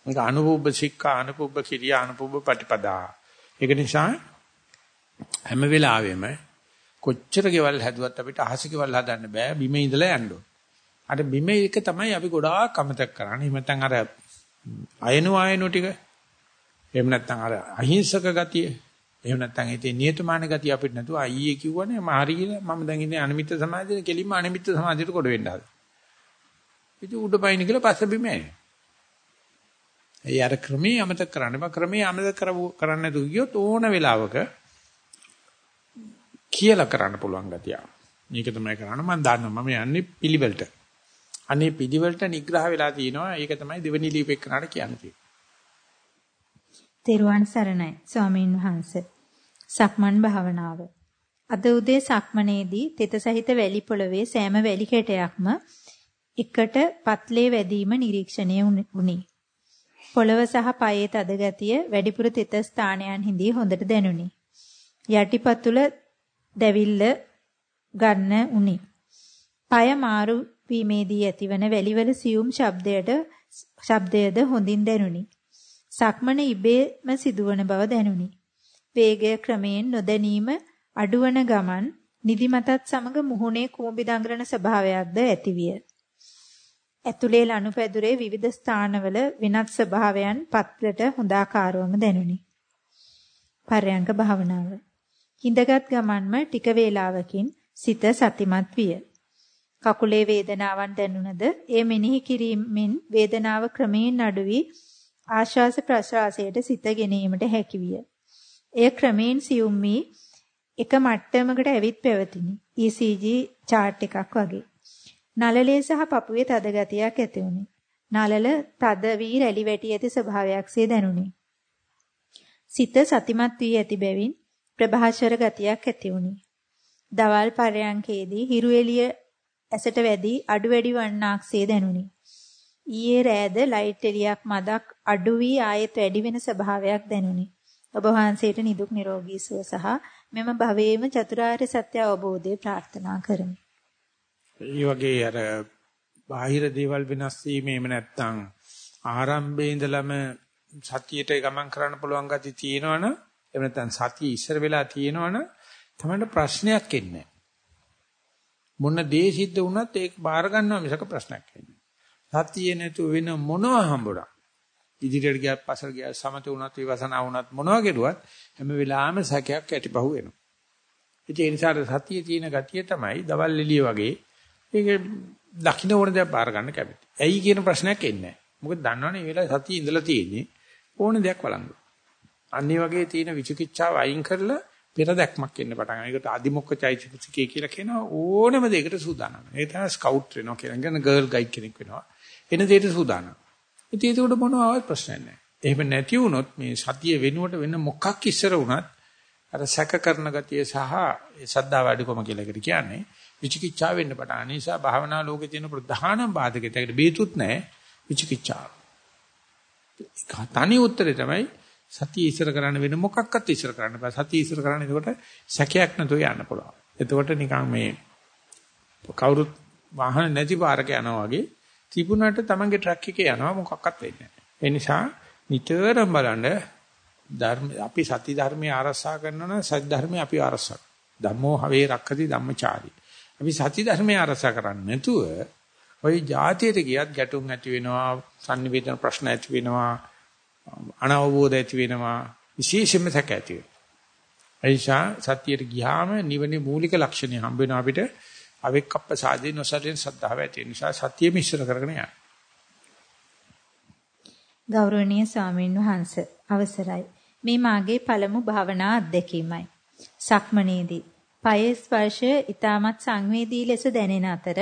මේක අනුභව ශික්ෂා අනුභව කිරියා අනුභව ප්‍රතිපදා. ඒක නිසා හැම වෙලාවෙම කොච්චර ගෙවල් හැදුවත් අපිට අහස ගෙවල් හදන්න බෑ බිමේ ඉඳලා යන්න ඕන. අර බිමේ එක තමයි අපි ගොඩාක් අමතක කරන්නේ. එහෙම නැත්නම් අර අයනු ආයනු ටික. එහෙම නැත්නම් අර අහිංසක ගතිය. එහෙම නැත්නම් හිතේ නියතමාන ගතිය අපිට නැතුව අයියේ කිව්වනේ මාරි කියලා මම දැන් ඉන්නේ අනිමිත්ත සමාධියේ කෙලින්ම අනිමිත්ත සමාධියට කොට වෙන්න හදලා. ඉතින් උඩ පයින් කියලා පස්ස බිම එන්නේ. ඒ අර ක්‍රමයේ අමතක කරන්න බෑ ක්‍රමයේ අමතක කරන්න නැතුව ගියොත් ඕන වෙලාවක කියලා කරන්න පුළුවන් ගතිය. මේක තමයි කරන්න මම දන්නවා මම යන්නේ පිළිවෙලට. අනේ පිළිවෙලට නිග්‍රහ වෙලා තිනවා ඒක තමයි දෙවෙනි ලියුපෙක්කනට කියන්නේ. තෙරුවන් සරණයි ස්වාමීන් වහන්සේ. සක්මන් භාවනාව. අද උදේ සක්මනේදී තෙත සහිත වැලි පොළවේ සෑම වැලි කැටයක්ම එකට පත්ලේ වැදීම නිරීක්ෂණය වුණි. පොළව සහ පයේ තද ගතිය වැඩිපුර තෙත ස්ථානයන් හිඳී හොඳට දැනුනි. යටිපතුල දැවිල්ල ගන්න උනි. পায় මාරු වීමේදී ඇතිවන වැලිවල සියුම් ශබ්දයට ශබ්දයද හොඳින් දැනුනි. සක්මන ඉබේම සිදුවන බව දැනුනි. වේගය ක්‍රමයෙන් නොදැනීම අඩුවන ගමන් නිදිමතත් සමග මුහුණේ කූඹි දඟලන ස්වභාවයක්ද ඇතිවිය. ඇතුලේ ලනුපැදුරේ විවිධ ස්ථානවල වෙනත් ස්වභාවයන් පත්ලට හොඳාකාරවම දැනුනි. පර්යංක භාවනාව. හිඳගත් ගමන්ම ටික වේලාවකින් සිත සතිමත් විය. කකුලේ වේදනාවන් දැනුණද ඒ මෙනෙහි කිරීමෙන් වේදනාව ක්‍රමයෙන් අඩු වී ආශ්වාස ප්‍රශ්වාසයට සිත ගැනීමට හැකියිය. එය ක්‍රමයෙන් සියුම් වී එක මට්ටමකට ඇවිත් පැවතිනි. ECG chart එකක් වගේ. නළලේ සහ පපුවේ තද ගතියක් ඇති වුණි. නළල තද වී රැලි වැටි ඇති ස්වභාවයක්සේ දැනුනි. සිත සතිමත් වී ඇති බැවින් ප්‍රභාෂර ගතියක් ඇති වුණි. දවල් පරයන්කේදී හිරු එළිය ඇසට වැදී අඩු වැඩි වන්නාක්සේ දැනුනි. ඊයේ රෑද ලයිට් එළියක් මදක් අඩු වී ආයෙත් වැඩි වෙන ස්වභාවයක් දැනුනි. ඔබ වහන්සේට නිදුක් නිරෝගී සුව සහ මෙම භවයේම චතුරාර්ය සත්‍ය අවබෝධය ප්‍රාර්ථනා කරමි. ඒ වගේ අර බාහිර දේවල් වෙනස් වීමේම නැත්තම් ආරම්භයේ ඉඳලම සතියට ගමන් කරන්න පුළුවන් ගති තියෙනවනම් එහෙම නැත්තම් සතිය ඉස්සර වෙලා තියෙනවනම් තමයි ප්‍රශ්නයක් එන්නේ. මොන දේ සිද්ධ වුණත් ඒක බාර ගන්නවා මිසක ප්‍රශ්නයක් වෙන්නේ නැහැ. සතියේ නැතු වෙන මොනවා හම්බුණා. ඉදිරියට ගියත් පස්සට ගියත් සමත වුණත් විවසනා වුණත් මොනවා කෙරුවත් හැම වෙලාවෙම සැකයක් ඇතිපහුව වෙනවා. ඒ නිසා සතියේ තියෙන ගතිය තමයි දවල් එළිය වගේ ඒක දකින්න ඕන දේ බාර ගන්න කැමති. ඇයි කියන ප්‍රශ්නයක් එන්නේ නැහැ. මොකද දන්නවනේ මේ වෙලාවේ සතිය ඉඳලා තියෙන්නේ ඕන දෙයක් වළංගු. අනිත් වගේ තියෙන විචිකිච්ඡාව අයින් කරලා පෙර දැක්මක් එන්න පටන් ගන්නවා. ඒකට අදිමොක්ක චෛතසිකය කියලා කියනවා ඕනම දෙයකට සූදානම්. ඒ තමයි ස්කවුට් වෙනවා කියලා කියන ගර්ල් ගයිඩ් කෙනෙක් වෙනවා. එන දෙයට සූදානම්. ඉතින් ඒකට මොනවාවත් ප්‍රශ්නයක් නැහැ. එහෙම නැති වුණොත් මේ සතිය වෙනුවට වෙන මොකක් ඉස්සර වුණත් අර සැක කරන ගතිය සහ ඒ සද්දාව අඩුකම කියලා එකට කියන්නේ විචිකිච්ඡා වෙන්න පටන් නිසා භාවනා ලෝකේ තියෙන ප්‍රධානම බාධකෙත් ඒකට බේතුත් නැහැ විචිකිච්ඡාව. තනි උත්තරේ තමයි සතිය ඉස්සර කරන්න වෙන මොකක්වත් ඉස්සර කරන්න බෑ. සතිය ඉස්සර කරන්න එතකොට සැකයක් නැතුව යන්න පුළුවන්. එතකොට නිකන් මේ කවුරුත් වාහන නැති පාරක යනවා වගේ තිබුණාට තමන්ගේ ට්‍රක් එකේ යනවා මොකක්වත් වෙන්නේ නැහැ. ඒ නිසා නිතරම බලන්න ධර්ම අපි සති ධර්මයේ ආරක්ෂා කරනවා නම් සත්‍ය ධර්මයේ අපි ආරක්ෂා ධම්මෝ හවේ රක්ඛති ධම්මචාරි. අපි සත්‍ය ධර්මයේ අරස කරන්නේ නැතුව ওই જાතියට ගියත් ගැටුම් ඇති වෙනවා, sannivedana ප්‍රශ්න ඇති වෙනවා, අනවබෝධ ඇති වෙනවා, විශේෂයෙන්ම තක ඇති වෙනවා. සත්‍යයට ගියාම නිවනේ මූලික ලක්ෂණය හම්බ වෙනවා අපිට. අවික්කප්ප සාදී නොසලෙන් සද්ධාව ඇති නිසා සත්‍යෙම ඉස්සර කරගෙන යන්න. ගෞරවනීය ස්වාමීන් වහන්ස අවසරයි. මේ මාගේ පළමු භාවනා අත්දැකීමයි. සක්මනේදී පයේ ස්පර්ශය ඊටමත් සංවේදී ලෙස දැනෙන අතර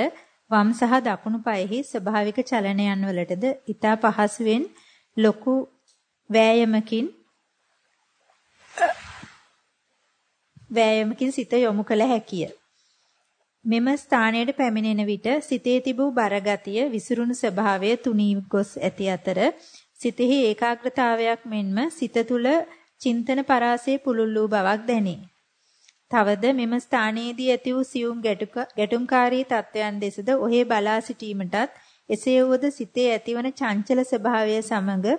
වම් සහ දකුණු පායෙහි ස්වභාවික චලනයන් වලටද ඊටා පහසුවෙන් ලොකු වෑයමකින් වෑයමකින් සිත යොමු කළ හැකිය. මෙම ස්ථානයට පැමිණෙන විට සිතේ තිබූ බරගතිය විසිරුණු ස්වභාවය තුනී ගොස් ඇති අතර සිතෙහි ඒකාග්‍රතාවයක් මෙන්ම සිත තුළ චින්තන පරාසයේ පුළුල් වූ බවක් දැනේ. තවද මෙම ස්ථානයේදී ඇති වූ සියුම් ගැටුම්කාරී තත්වයන් දෙසද ඔහේ බලා සිටීමටත් එසේ වුවද සිතේ ඇතිවන චංචල ස්වභාවය සමග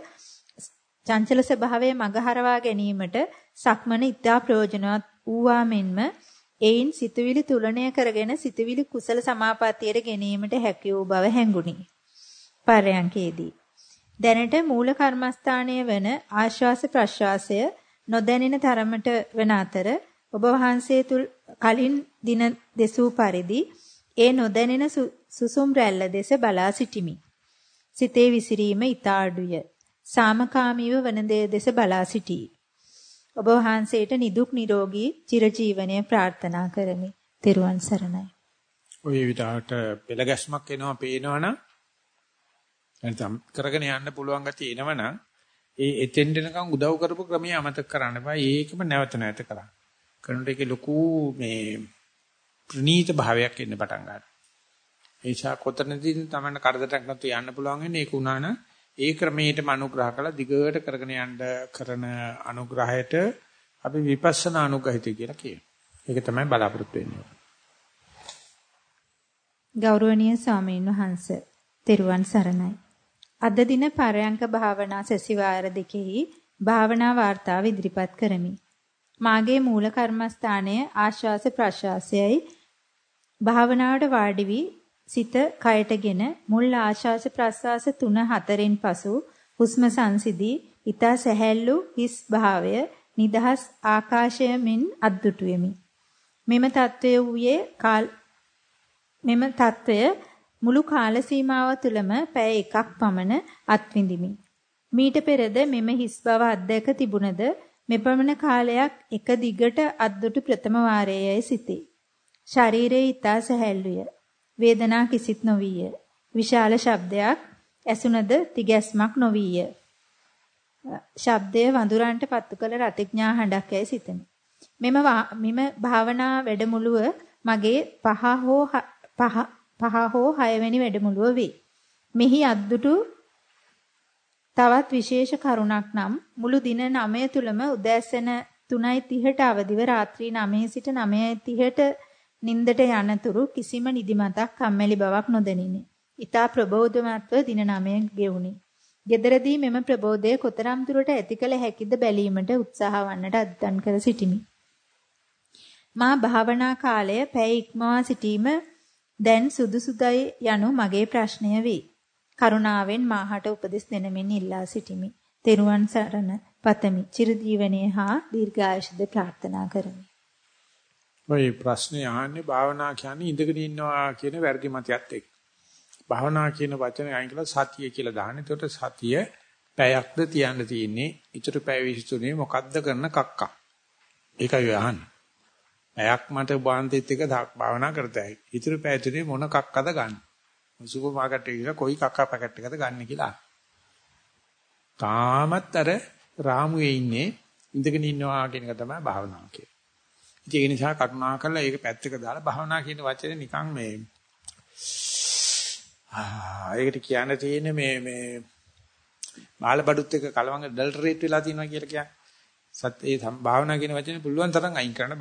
චංචල ස්වභාවය මගහරවා ගැනීමට සක්මන ඉතා ප්‍රයෝජනවත් වූවා මෙන්ම එයින් සිතවිලි තුලණය කරගෙන සිතවිලි කුසල සමාපත්තියට ගැනීමට හැකි වූ බව හැඟුණි. පරයන්කේදී දැනට මූල කර්මස්ථානය වන ආශ්වාස ප්‍රශ්වාසය නොදැනෙන තරමට වන අතර ඔබ වහන්සේ තුල් කලින් දින දෙසූ පරිදි ඒ නොදැනෙන සුසුම් රැල්ල දෙස බලා සිටිමි. සිතේ විසිරීම ඊතා අඩුය. සාමකාමීව වන දේ දෙස බලා සිටී. ඔබ වහන්සේට නිදුක් නිරෝගී චිරජීවනය ප්‍රාර්ථනා කරමි. තෙරුවන් සරණයි. ඔය විදිහට පෙළ ගැස්මක් එනවා පේනවනම් නැත්නම් කරගෙන යන්න පුළුවන් ගතිය එනවනම් ඒ එතෙන් දෙනකන් උදව් කරපු ක්‍රමය අමතක කරන්න බෑ. ඒකම නැවත නැවත කරන්න. කරනකොට ඒකේ ලොකු මේ ප්‍රනීත භාවයක් එන්න පටන් ගන්නවා. ඒ නිසා කොතනදී තමයි කරදරයක් නැතුව යන්න පුළුවන් වෙන්නේ ඒක උනා නම් ඒ ක්‍රමයටම අනුග්‍රහ කළා දිගට කරගෙන යන්න කරන අනුග්‍රහයට අපි විපස්සනා අනුගහිතය කියලා කියනවා. ඒක තමයි බලාපොරොත්තු වෙන්නේ. ගෞරවනීය ස්වාමීන් වහන්ස තෙරුවන් සරණයි. අද දින පරයන්ක භාවනා සැසිවාර දෙකෙහි භාවනා වාර්තාව ඉදිරිපත් කරමි. මාගේ මූල කර්මස්ථානය ආශ්වාස ප්‍රශ්වාසයයි භාවනාවට වාඩි වී සිත කයටගෙන මුල් ආශ්වාස ප්‍රශ්වාස 3 4න් පසු හුස්ම සංසිදී ඊතා සැහැල්ලු හිස් භාවය නිදහස් ආකාශයමින් අද්දුටුවෙමි. මෙම తත්වයේ වූයේ කාල් මෙම తත්වය මුළු කාල සීමාව තුළම පැය එකක් පමණ අත්විඳිමි. මීට පෙරද මෙම හිස් බව අත්දැක තිබුණද මෙපමණ කාලයක් එක දිගට අද්දුටු ප්‍රථම වාරයේයි සිටේ. ශරීරයේ ඊතා සැහැල්ලුය. වේදනා කිසිත් නොවිය. විශාල ශබ්දයක් ඇසුනද තිගැස්මක් නොවිය. ශබ්දය වඳුරන්ට පත්තු කළ රතිඥා හඬක් යයි සිතමි. මෙම මෙම භාවනා වැඩමුළුව මගේ පහ හෝ පහ පහ හෝ හයවැනි වැඩමුළුව වේ. මෙහි අද්දුටු තවත් විශේෂ කරුණක් නම් මුළු දින 9 තුලම උදෑසන 3:30ට අවදිව රාත්‍රී 9 සිට 9:30ට නින්දට යනතුරු කිසිම නිදිමතක් කම්මැලි බවක් නොදැනිනි. ඊතා ප්‍රබෝධමත්ව දින 9 ගෙවුනි. gederදී මෙම ප්‍රබෝධය කොතරම් දුරට ඇති කළ හැකිද බැලීමට උත්සාහ වන්නට අත්දන් කර සිටිමි. මා භාවනා කාලය පැය ඉක්මවා සිටීම දැන් සුදුසුදයි යනු මගේ ප්‍රශ්නය වේ. කරුණාවෙන් මාහට උපදෙස් දෙනමින් ඉල්ලා සිටිමි. තෙරුවන් සරණ පතමි. චිරජීවනයේ හා දීර්ඝායුෂද ප්‍රාර්ථනා කරමි. ඔය ප්‍රශ්නේ අහන්නේ භාවනා කියන්නේ ඉඳගෙන ඉන්නවා කියන වැරදි මතයත් එක්ක. භාවනා කියන වචනේ අයින් කළා සතිය කියලා දාන්න. ඒකට සතිය පැයක්ද තියන්න තියෙන්නේ. ඊටු පැය 23 මොකද්ද කරන කක්කා. ඒකයි අහන්නේ. පැයක් මට බාන්තෙත් එක භාවනා කරතයි. ඊටු පැය තුනේ මොන කක්කද ගන්න. සුපර් මාකට් එකේ ගිහලා කොයි කක්කා පැකට් එකද ගන්න කියලා. තාමත් අර රාමුවේ ඉන්නේ ඉඳගෙන ඉන්නවා කියන එක තමයි භාවනාව කියන්නේ. ඒ නිසා කරුණා කරලා ඒක පැත්තක දාලා භාවනා කියන වචනේ නිකන් මේ ආ ඒකට කියන්න තියෙන්නේ මේ මේ බාල බඩුත් එක්ක කලවංග ඩල්ටරේට් වෙලා තියෙනවා කියලා කියන්නේ. සත් ඒ භාවනා කියන වචනේ පුළුවන් තරම් අයින් කරන්න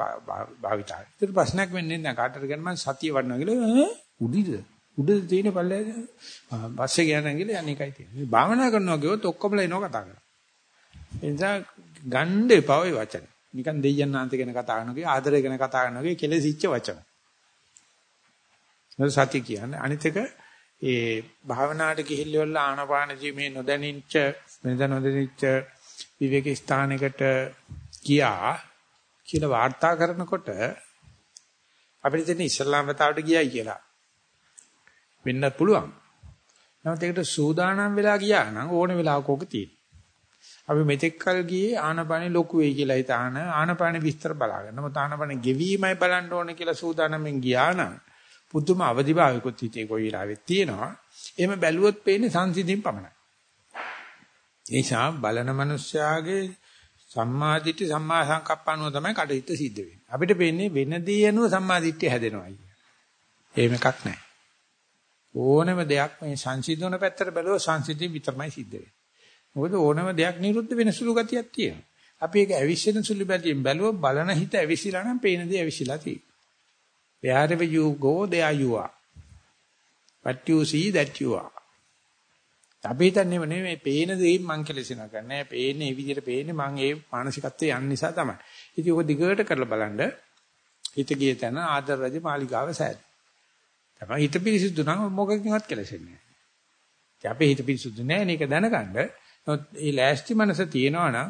භාවිතාවයි. ඒතර ප්‍රශ්නයක් වෙන්නේ නැහැ. කාටට ගන්න මම සතිය වඩනවා කියලා උඩිද? උඩ තියෙන පල්ලේ පස්සේ ගියා කියලා අනේකයි තියෙන්නේ. භාවනා කරනවා කිව්වොත් ඔක්කොමලා එනවා කතා කරා. ඒ නිසා ගන්න එපා ওই වචන. නිකන් දෙයයන් ආන්ත ගැන කතා කරනවා කිය ආදරය ගැන කතා කරනවා කිය කෙලෙසිච්ච වචන. සතිය කියන්නේ අනිත් එක ඒ භාවනාවට ගිහිල්ල ආනපානජී මේ නොදැනිච්ච මෙද නොදැනිච්ච විවේක ස්ථානයකට ගියා කියලා වාර්තා කරනකොට අපිට දෙන්නේ ඉස්ලාම් වතාවට ගියයි කියලා. වෙන්න පුළුවන්. නමුත් ඒකට සූදානම් වෙලා ගියා නම් ඕන වෙලාවක ඕක තියෙනවා. අපි මෙතෙක් කල් ගියේ ආනපානෙ ලොකු වෙයි කියලා හිතාන ආනපානෙ විස්තර බලාගන්න. මොකද ආනපානෙ ගෙවීමයි බලන්න ඕනේ කියලා සූදානම්ෙන් ගියා නම් පුදුම අවදිභාවිකුත් හිතේ කොයි වෙලාවෙත් තියෙනවා. එහෙම බැලුවොත් පේන්නේ සංසිඳින් පමණයි. ඒ නිසා බලන මනුස්සයාගේ සම්මාදිට්ඨි සම්මා සංකප්ප අනුව තමයි කටයුත්ත සිද්ධ වෙන්නේ. අපිට පේන්නේ වෙනදී අනුව සම්මාදිට්ඨිය හැදෙනවා අයිය. එහෙම එකක් නැහැ. ඕනම දෙයක් මේ සංසිඳන පැත්තට බැලුවොත් සංසිඳි විතරමයි සිද්ධ වෙන්නේ. මොකද ඕනම දෙයක් නිරුද්ධ වෙන සුළු ගතියක් තියෙනවා. අපි ඒක ඇවිස්සෙන සුළු බැතියෙන් බැලුවොත් බලන හිත ඇවිසිලා නම් පේන දේ ඇවිසිලා තියෙනවා. Wherever you go, there you are. What you see, that you are. අපි හිතන්නේ නෙමෙයි පේන දේ මං කෙලෙසිනා කරන්නේ. පේන්නේ මේ විදිහට පේන්නේ මං ඒ මානසිකත්වයේ යන්න නිසා තමයි. ඉතින් ඔක දිගට කරලා බලන්න හිත ගිය තැන ආදර රජ මාලිගාව සෑද. තමයි හිත පිරිසුදු නම් මොකකින්වත් කෙලෙසෙන්නේ නැහැ. අපේ හිත පිරිසුදු නැහැ නේක දැනගන්න. නමුත් මේ ලෑස්ති මනස තියෙනවා නම්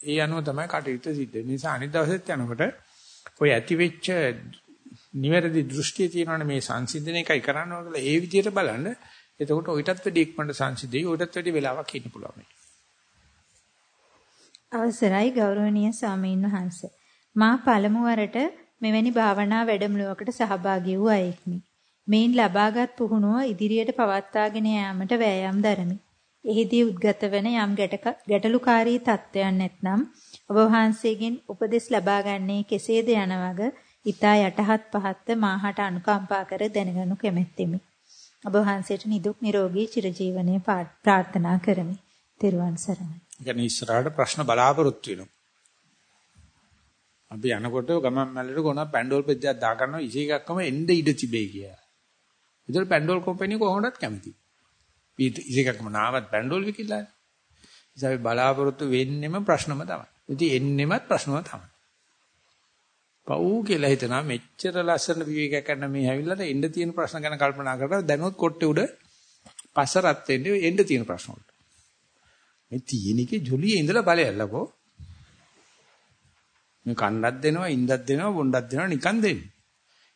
ඒ අනුව තමයි කටයුතු සිද්ධ වෙන්නේ. නිසා අනිත් දවසෙත් යනකොට ඔය ඇතිවෙච්ච නිවැරදි දෘෂ්ටිය තියෙනවනේ මේ සංසිඳන එකයි කරන්න ඕන කියලා ඒ විදිහට බලන්න. එතකොට ඔయితත් වැඩි ඉක්මනට සංසිඳෙයි. ඔయితත් වැඩි වෙලාවක් ඉන්න පුළුවන්. අවසරයි ගෞරවනීය ස්වාමීන් වහන්සේ. මා පළමු වරට මෙවැනි භාවනා වැඩමුළුවකට සහභාගී වූ අයෙක්මි. මේන් ලබාගත් පුහුණුව ඉදිරියට පවත්වාගෙන යාමට වෑයම් දරමි. එහිදී උද්ගත වන යම් ගැටලුකාරී තත්ත්වයන් නැත්නම් ඔබ වහන්සේගෙන් උපදෙස් ලබා ගන්නේ කෙසේද යන වග ඊතා යටහත් පහත්ව මාහට අනුකම්පා කර දැනගනු කැමැත්තෙමි. ඔබ වහන්සේට නිදුක් නිරෝගී චිරජීවනයේ ප්‍රාර්ථනා කරමි. තෙරුවන් සරණයි. يعني ඉස්සරහට ප්‍රශ්න බලාපොරොත්තු වෙනවා. අපි යනකොට ගමන් මැල්ලට කොන පැන්ඩෝල් පෙද්දක් දා ගන්නවා ඉසි එකක්ම එන්න ඉඩ තිබේ කියලා. ඒතර පැන්ඩෝල් කම්පැනි කොහොමදත් කැමතියි. ඉසේකක්ම නාවත් බැන්ඩෝල් විකිලා. ඉතින් බලාපොරොත්තු වෙන්නෙම ප්‍රශ්නම තමයි. ඉතින් එන්නෙමත් ප්‍රශ්නම තමයි. පව් කියලා හිතනවා මෙච්චර ලස්සන විවේකයක් ගන්න මේ හැවිල්ලට එන්න තියෙන ප්‍රශ්න ගැන කල්පනා කරලා දැනුත් කොට්ටේ උඩ පස්ස රත් වෙන්නේ එන්න තියෙන ප්‍රශ්න වලට. මේ තියෙනකේ ජොලියේ ඉඳලා බලයල්ලකෝ. මේ කණ්ඩක් දෙනවා, ඉන්දක් දෙනවා, බොණ්ඩක් දෙනවා නිකන් දෙන්නේ.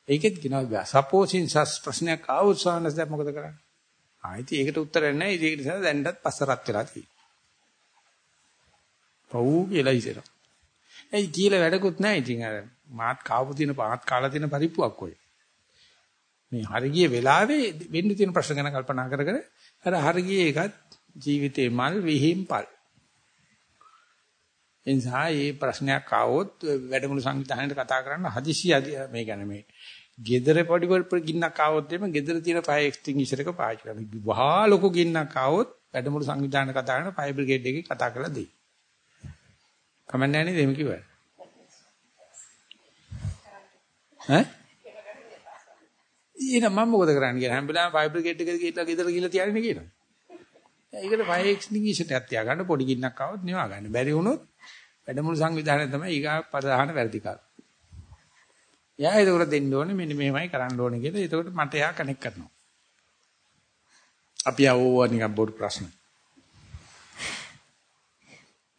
ඒකෙත් කියනවා සපෝසින් සස් ප්‍රශ්නයක් ආවොත් සානස් දැන් මොකද කරන්නේ? ආයිත් ඒකට උත්තරයක් නැහැ. ඒක නිසා දැන්ටත් පස්ස රත් වෙලා තියෙනවා. පව් කියලා ඉතින්. ඒ කියලා වැඩකුත් නැහැ ඉතින් අර මාත් කාපු තියෙන පාත් කාලා තියෙන පරිප්පුවක් ඔය. මේ හරිය වෙලාවේ වෙන්න තියෙන ප්‍රශ්න ගැන කල්පනා කර කර අර හරිය එකත් ජීවිතේ මල් විහිම්පල්. එනිසා මේ ප්‍රශ්නයක් ආවොත් වැඩමුළු සංවිධානයට කතා කරන්න හදිසි මේ කියන්නේ මේ ගෙදර පොඩි පොඩි ගින්නක් ආවොත් එimhe ගෙදර තියෙන ෆයර් එක්ස්ටින්ගිෂර් එක පාවිච්චි කරනවා. වහා ලොකු ගින්නක් ආවොත් වැඩමුළු සංවිධානය කතා කරන ෆයර් බ්‍රිගේඩ් එකේ කතා කරලා දෙයි. කමන්නේ නැහැ නේද එහෙම කිව්වා? ඈ? ඊට මම මොකද කරන්නේ කියලා හැම වෙලාවෙම ෆයර් බ්‍රිගේඩ් එකට ගිහිල්ලා ගෙදර ගිහිල්ලා තියාගෙන කියනවා. ඒකට ෆයර් එක්ස්ටින්ගිෂර් එකක් තියාගන්න පොඩි ගින්නක් ආවොත් නිවා ගන්න. බැරි වුණොත් වැඩමුළු සංවිධානය තමයි ඊගා ප්‍රධාන වැඩිකාර. එයා ඒකට දෙන්න ඕනේ මෙන්න මෙහෙමයි කරන්න ඕනේ කියලා. ඒකට මට එයා කනෙක්ට් කරනවා. අපි ආවෝ නිකන් බොරු ප්‍රශ්න.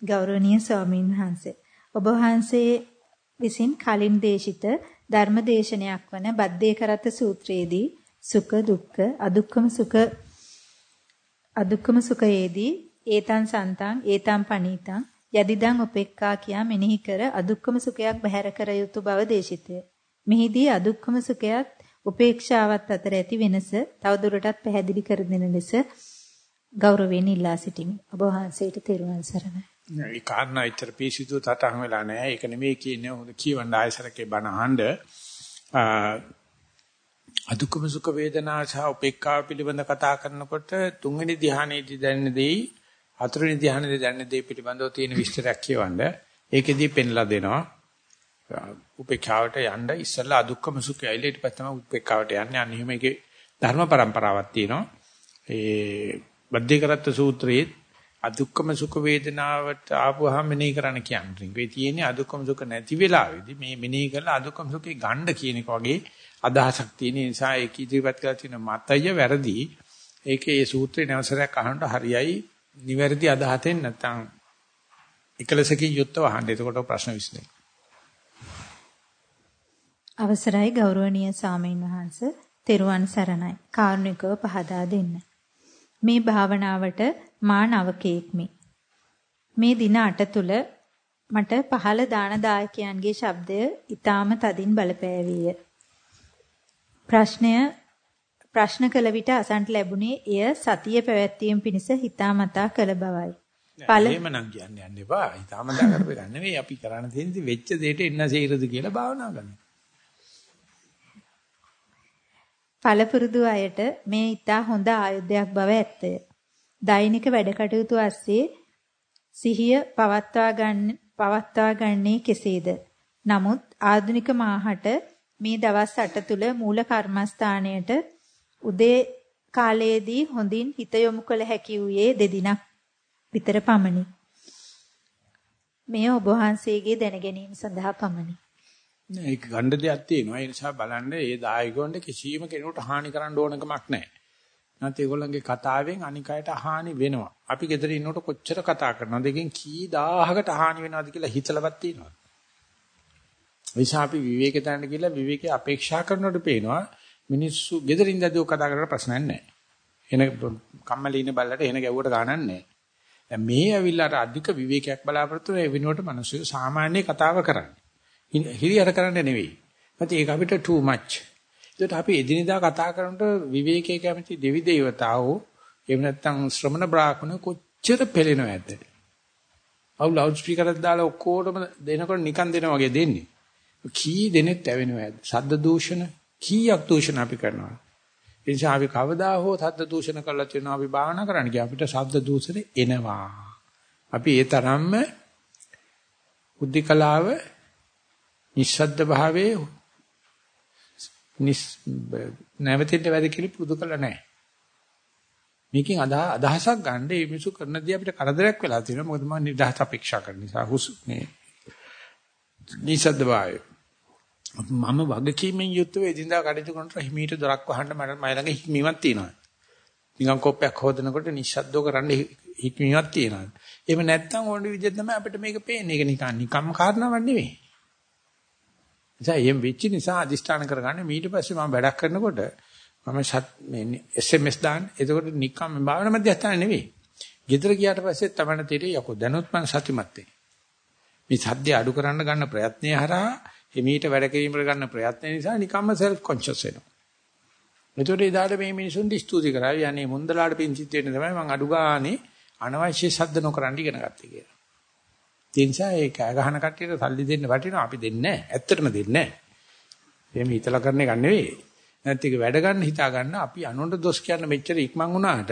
ගෞරවනීය ස්වාමීන් වහන්සේ ඔබ වහන්සේ විසින් කලින් දේශිත ධර්ම දේශනයක් වන බද්දේ කරත් සූත්‍රයේදී සුඛ දුක්ඛ අදුක්ඛම සුඛ අදුක්ඛම සුඛයේදී ඒතං සන්තං ඒතං පනීතං යදිදං උපෙක්ඛා කියා මෙනෙහි කර අදුක්ඛම සුඛයක් බැහැර කර යුතු බව දේශිතය. මෙහිදී අදුක්ඛම සුඛයත් උපේක්ෂාවත් අතර ඇති වෙනස තවදුරටත් පැහැදිලි කර දෙන ලෙස ගෞරවයෙන් ඉල්ලා සිටිමි. ඔබ වහන්සේට තෙරුවන් සරණයි. ඒ කාරණා විතර පිසිදු තටහන් වෙලා නැහැ. ඒක නෙමෙයි කියන්නේ හොඳ කියවන්න ආයසරකේ බණ අහන්න. අදුක්කම සුඛ වේදනා සහ උපේක්ඛා පිළිබඳ කතා කරනකොට තුන්වෙනි ධ්‍යානයේදී දැනෙන දෙයි හතරවෙනි ධ්‍යානයේදී දැනන දේ පිළිබඳව තියෙන විස්තරයක් කියවන්න. ඒකෙදී පෙන්ලා දෙනවා. උපේක්ෂාවට යන්න ඉස්සෙල්ලා අදුක්කම සුඛය ඇවිල්ලා ඊට පස්සේ තමයි උපේක්ෂාවට යන්නේ. අන්න එහෙම ඒකේ ධර්ම પરම්පරාවක් තියෙනවා. ඒ බද්ධිකරත් සූත්‍රයේ අදුක්කම සුඛ වේදනාවට ආපුවාම මෙනෙහි කරන්න කියන්නේ. ඒ තියෙන්නේ අදුක්කම සුඛ නැති වෙලාවේදී මේ මෙනෙහි කරලා අදුක්කම සුඛේ ගන්න කියන එක වගේ අදහසක් තියෙන නිසා ඒක ඉදිරිපත් කරලා තියෙන මතය වැරදි. ඒකේ මේ සූත්‍රේ නැවසරයක් අහනට හරියයි නිවැරදි අදහතෙන් නැත්නම් එකලසකින් යුක්තව අහන්න. එතකොට ප්‍රශ්න විසඳෙයි. අවසරයි ගෞරවනීය සාමීන් වහන්ස තෙරුවන් සරණයි. කාරුණිකව පහදා දෙන්න. මේ භාවනාවට මා නවකෙක්මි. මේ දින 8 තුල මට පහළ දාන දායකයන්ගේ ශබ්දය ඊටාම තදින් බලපෑවිය. ප්‍රශ්නය ප්‍රශ්න කළ විට අසන්ට ලැබුණේ එය සතිය පැවැත්වීම පිණිස හිතාමතා කළ බවයි. එහෙමනම් කියන්න යන්න එපා. හිතාමතා කරපේ ගන්න නෙවෙයි අපි කරන්න තියෙන්නේ වෙච්ච දෙයට එන්න සීරද කියලා භාවනා කරන්න. පළපුරුදු අයට මේ ඊටා හොඳ ආයුධයක් බව ඇත්තය. දෛනික වැඩ කටයුතු ඇස්සේ සිහිය පවත්වා ගන්න පවත්වා ගන්නේ කෙසේද? නමුත් ආධුනික මාහට මේ දවස් 8 තුල මූල කර්මස්ථානයට උදේ කාලයේදී හොඳින් හිත යොමු කළ හැකි වූයේ දෙදිනක් විතර පමණි. මෙය ඔබ වහන්සේගේ දැනගැනීම සඳහා පමණි. නෑ ඒක ගණ්ඩ දෙයක් තියෙනවා. ඒ නිසා බලන්න ඒ දායකයන්ට කිසිම කෙනෙකුට හානි කරන්න ඕනකමක් නෑ. නැත්නම් ඒගොල්ලන්ගේ කතාවෙන් අනිකයට හානි වෙනවා. අපි ගෙදර ඉන්නකොට කොච්චර කතා කරනවද? එකෙන් කී දහහකට හානි වෙනවද කියලා හිතලවත් තියෙනවා. නිසා අපි විවේකේ තැනට ගිහලා විවේකේ අපේක්ෂා කරනකොට පේනවා මිනිස්සු ගෙදර ඉඳලා කතා කරලා ප්‍රශ්නයක් නැහැ. එන කම්මැලි ඉන්න බල්ලට එන ගැව්වට ගානක් නැහැ. දැන් මේ ඇවිල්ලාට අධික විවේකයක් බලාපොරොත්තු වෙන වෙනුවට මිනිස්සු සාමාන්‍ය කතාව කරන්නේ. හිරියට කරන්නේ නෙවෙයි. නැත්නම් ඒක අපිට too much. ඒකට අපි එදිනෙදා කතා කරනකොට විවේකයේ කැමති දෙවි දේවතාවෝ එහෙම නැත්නම් ශ්‍රමණ බ්‍රාහ්මණ කොච්චර පෙළෙනවද? අවු ලවුඩ් ස්පීකර් එකක් දාලා ඔක්කොටම දෙනකොට නිකන් දෙනා වගේ දෙන්නේ. කී දෙනෙක් ඇවෙනවද? ශබ්ද දූෂණ කීයක් දූෂණ අපි කරනවා. ඒ නිසා අපි කවදා හෝ ශබ්ද දූෂණ කරලා තියෙනවා අපි භාවනා කරන්න ගියා අපිට ශබ්ද දූෂණ එනවා. අපි ඒ තරම්ම බුද්ධිකලාව නිස්සද්ද භාවයේ නිස් නැවතිට වැඩ කිලි පුරුදු කළා නැහැ. මේකෙන් අදහසක් ගන්න මේ මිසු කරන දේ අපිට කරදරයක් වෙලා තියෙනවා. මොකද මම නිදහස අපේක්ෂා කරන නිසා හුස් මේ නිස්සද්ද භාවයේ මම වගකීමෙන් යුක්තව එදිනදා කටයුතු කරනකොට හිමීට දොරක් වහන්න මට මයි ළඟ හික්මීමක් තියෙනවා. නිකන් කොප්පයක් හොදනකොට නිශ්ශබ්දව කරන්න හික්මීමක් තියෙනවා. එහෙම නැත්නම් ඕන විදිහට තමයි අපිට මේක පේන්නේ. ඒක නිකන් නිකම්ම කාරණාවක් නෙවෙයි. එසා එම් වෙච්ච නිසා අදිෂ්ඨාන කරගන්න ඊට පස්සේ මම වැඩක් කරනකොට මම සත් මේ SMS දාන්න. එතකොට නිකම් භාවනා මධ්‍යස්ථාන නෙවෙයි. ගෙදර ගියාට පස්සේ තමයි තේරෙන්නේ යකෝ දැනුත් මම සතිමත් වෙන්නේ. මේ සද්ද අඩු කරන්න ගන්න ප්‍රයත්නය හරහා එමීට වැඩ කිරීමකට ගන්න ප්‍රයත්න නිසා නිකම්ම සෙල්ෆ් කොන්ෂස් වෙනවා. ඒතකොට ඉදාට මේ මිනිසුන් ස්තුති කරා යන්නේ මුන්දලාට පිංචිත් වෙන්න තමයි මම අඩු ගානේ අනවශ්‍ය ශබ්ද නොකරන් ඉගෙන ගත්තේ කියලා. ඒ නිසා ඒ කෑ ගහන කට්ටියට සල්ලි දෙන්න වටිනවා අපි දෙන්නේ නැහැ. ඇත්තටම දෙන්නේ නැහැ. එහෙම හිතලා කරන එක නෙවෙයි. නැත්නම් ඒක වැඩ ගන්න හිතා ගන්න අපි අනුන්ට දොස් කියන්න මෙච්චර ඉක්මන් වුණාට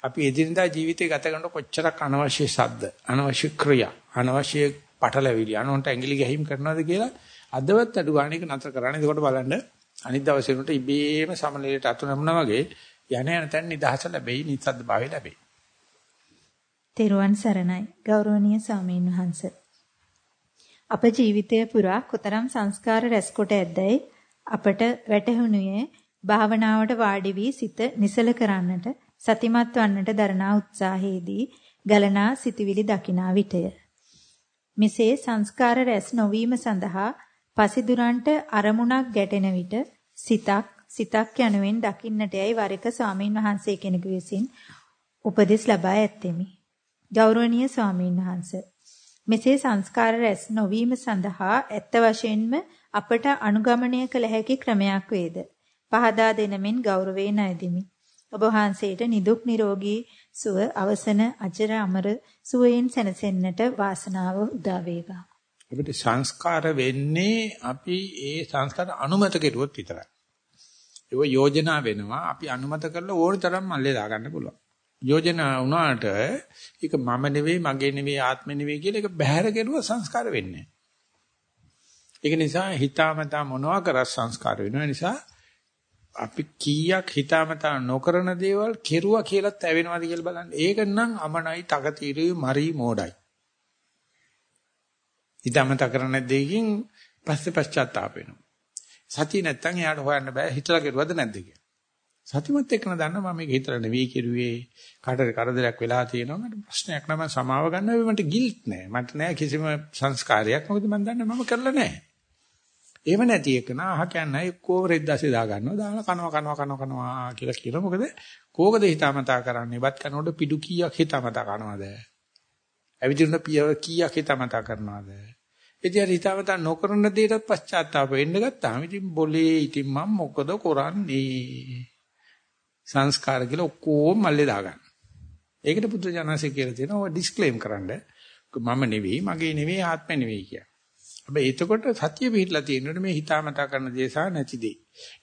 අපි එදිනදා ජීවිතේ ගත කරනකොට කොච්චරක් අනවශ්‍ය ශබ්ද, අනවශ්‍ය ක්‍රියා, අනවශ්‍ය පටලැවිලි අනුන්ට ඇඟිලි ගැහිම් කරනවද කියලා අදවත් අඩු ගන්න එක නතර කරන්න. එතකොට බලන්න අනිත් දවසේ උන්ට ඉබේම සමනලයට අතු නමුනා වගේ යන යන තැන් නිදහස ලැබෙයි, නිස්සද්ද භාවය ලැබෙයි. තෙරුවන් සරණයි. ගෞරවනීය ස්වාමීන් වහන්ස. අප ජීවිතය පුරා කොතරම් සංස්කාර රැස්කොට ඇද්දැයි අපට වැටහුණුයේ භාවනාවට වාඩි වී සිත නිසල කරන්නට සතිමත් වන්නට දරනා උත්සාහයේදී ගලනා සිටිවිලි දකිනා විටය. මෙසේ සංස්කාර රැස් නොවීම සඳහා පසිදුරන්ට අරමුණක් ගැටෙන විට සිතක් සිතක් යනුවෙන් දකින්නට යයි වර එක ස්වාමීන් වහන්සේ කෙනෙකු විසින් උපදෙස් ලබා ඇත්තෙමි. ගෞරවනීය ස්වාමීන් වහන්සේ මෙසේ සංස්කාර රැස් නොවීම සඳහා ඇත්ත වශයෙන්ම අපට අනුගමනය කළ හැකි ක්‍රමයක් වේද? පහදා දෙනමින් ගෞරවයෙන් අයදිමි. ඔබ වහන්සේට නිදුක් නිරෝගී සුව අවසන අජර අමර සුවයෙන් සැනසෙන්නට වාසනාව උදා වේවා. අපිට සංස්කාර වෙන්නේ අපි ඒ සංස්කාර අනුමත කෙරුවොත් විතරයි. ඒක යෝජනා වෙනවා අපි අනුමත කරලා ඕන තරම් මල්ලේ දාගන්න පුළුවන්. යෝජනා වුණාට ඒක මම නෙවෙයි මගේ නෙවෙයි ආත්මෙ නෙවෙයි කියලා ඒක බහැර කෙරුවා සංස්කාර වෙන්නේ ඒක නිසා හිතාමතා මොනවා කරත් සංස්කාර වෙනවා නිසා අපි කීයක් හිතාමතා නොකරන දේවල් කෙරුවා කියලාත් ඇවෙනවද කියලා බලන්න. ඒක නම් අමනයි තකතිරුයි මරි මෝඩයි. හිතාමතා කරන දෙයකින් පස්සේ පශ්චාත්තාප වෙනවා. සතිය නැත්තම් එයාට හොයන්න බෑ හිතලා කෙරුවද නැද්ද කියලා. සතිමත් එක්කන දන්න මම මේක හිතලා නෙවෙයි කෙරුවේ. කාටද කරදරයක් වෙලා තියෙනවා මට ප්‍රශ්නයක් නම සමාව ගන්න මට ගිල්ට් නෑ. මට නෑ කිසිම සංස්කාරයක්. මොකද මම දන්නේ මම කරලා නෑ. එහෙම නැති එක නා අහ කියන්නේ එක්කෝ රෙද්දාසේ දා ගන්නවා දාලා කනවා කනවා කනවා කනවා කියලා කියනවා. මොකද කෝකද හිතාමතා කරන්නේ? බත් කනකොට පිඩු කීයක් හිතාමතා කරනවද ඇවිදින පියව කීයක් හිතාමතා කරනවද? ඉතින් හිතාමතා නොකරන දෙයකට පශ්චාත්තාප වෙන්න ගත්තාම ඉතින් બોලේ ඉතින් මම මොකද කරන්නේ? සංස්කාර කියලා ඔක්කොම මල්ලේ දාගන්න. ඒකට පුත්‍ර ජානසී කියලා තියෙනවා ඔය ඩිස්ක්ලේම් කරන්න. මම නෙවෙයි, මගේ නෙවෙයි, ආත්මෙ නෙවෙයි කිය. හැබැයි එතකොට සතිය පිටලා තියෙනකොට මේ හිතාමතා කරන දේ සහ නැති දේ.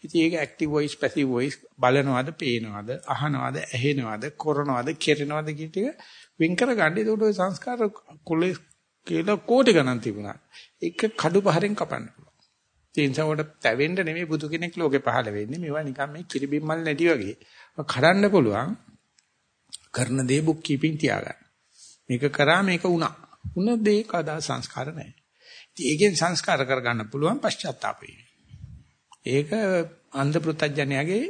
ඉතින් ඒක ඇක්ටිව් වොයිස්, පැසිව් වොයිස් බලනවද, පේනවද, අහනවද, ඇහෙනවද, කරනවද, කෙරෙනවද කියන ටික වෙන් කරගන්න. ඒකට ඔය සංස්කාර කුලේ කියලා කෝටි ගණන් තිබුණා. ඒක කඩු පහරෙන් කපන්න පුළුවන්. ඒ නිසා උඩ තැවෙන්න නෙමෙයි බුදු කෙනෙක් ලෝකේ පහළ වෙන්නේ. මේවා නිකන් මේ කිරිබිම්මල් නැටි වගේ. කඩන්න පුළුවන් කරන දේ බුක් කීපින් තියාගන්න. මේක කරා මේක වුණා. වුණ දේ කදා සංස්කාර නැහැ. ඉතින් ඒකෙන් සංස්කාර කරගන්න පුළුවන් පශ්චාත්තාපය. ඒක අන්ධ පෘතජ්ජනයාගේ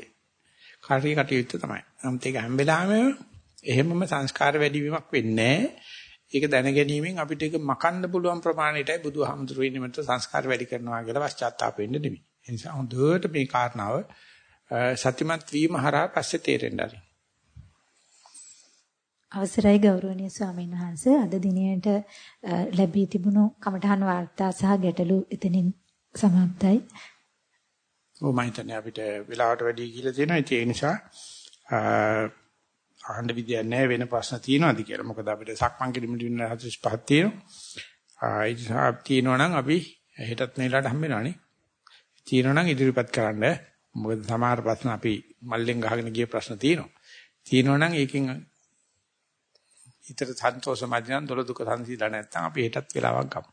කාර්ය කටයුත්ත තමයි. නමුත් ඒක හැම වෙලාවෙම එහෙමම සංස්කාර වැඩිවීමක් වෙන්නේ ඒක දැනගැනීමෙන් අපිට ඒක මකන්න පුළුවන් ප්‍රමාණයටයි බුදුහාමුදුරුවෝ ඉන්නේ මත සංස්කාර වැඩි කරනවා කියලා පශ්චාත්තාප වෙන්න නෙමෙයි. ඒ නිසා හොඳට මේ කාරණාව සත්‍යමත් වීම හරහා පස්සේ තේරෙන්න ආරි. අවසරයි ගෞරවනීය ස්වාමීන් වහන්සේ අද දිනයට ලැබී තිබුණු කමඨහන් වාර්තා සහ ගැටලු එතනින් සමාප්තයි. ඔව් මම හිතන්නේ අපිට වෙලාවට වැඩි කියලා තියෙනවා. ඒ නිසා අහන්න විදියක් නැහැ වෙන ප්‍රශ්න තියෙනවද කියලා. මොකද අපිට සක්මන් කිරීමට වින්න 45ක් තියෙනවා. ඒ නිසා තියෙනවා නම් අපි හෙටත් මේලාට හම්බ වෙනවානේ. තියෙනවා නම් ඉදිරිපත් කරන්න. මොකද සමහර ප්‍රශ්න අපි මල්ලෙන් ගහගෙන ගිය ප්‍රශ්න තියෙනවා. තියෙනවා නම් ඒකෙන් හිතට සන්තෝෂ මැදිනම් දොළ දුක සංසීලා නැත්නම් අපි හෙටත් වෙලාවක් ගමු.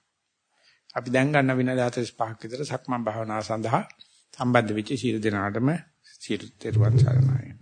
අපි දැන් ගන්න විනාඩි 45ක් විතර සක්මන් භාවනාව සඳහා සම්බන්ධ වෙච්ච සීල දෙනාටම සීල තෙරුවන් සරණයි.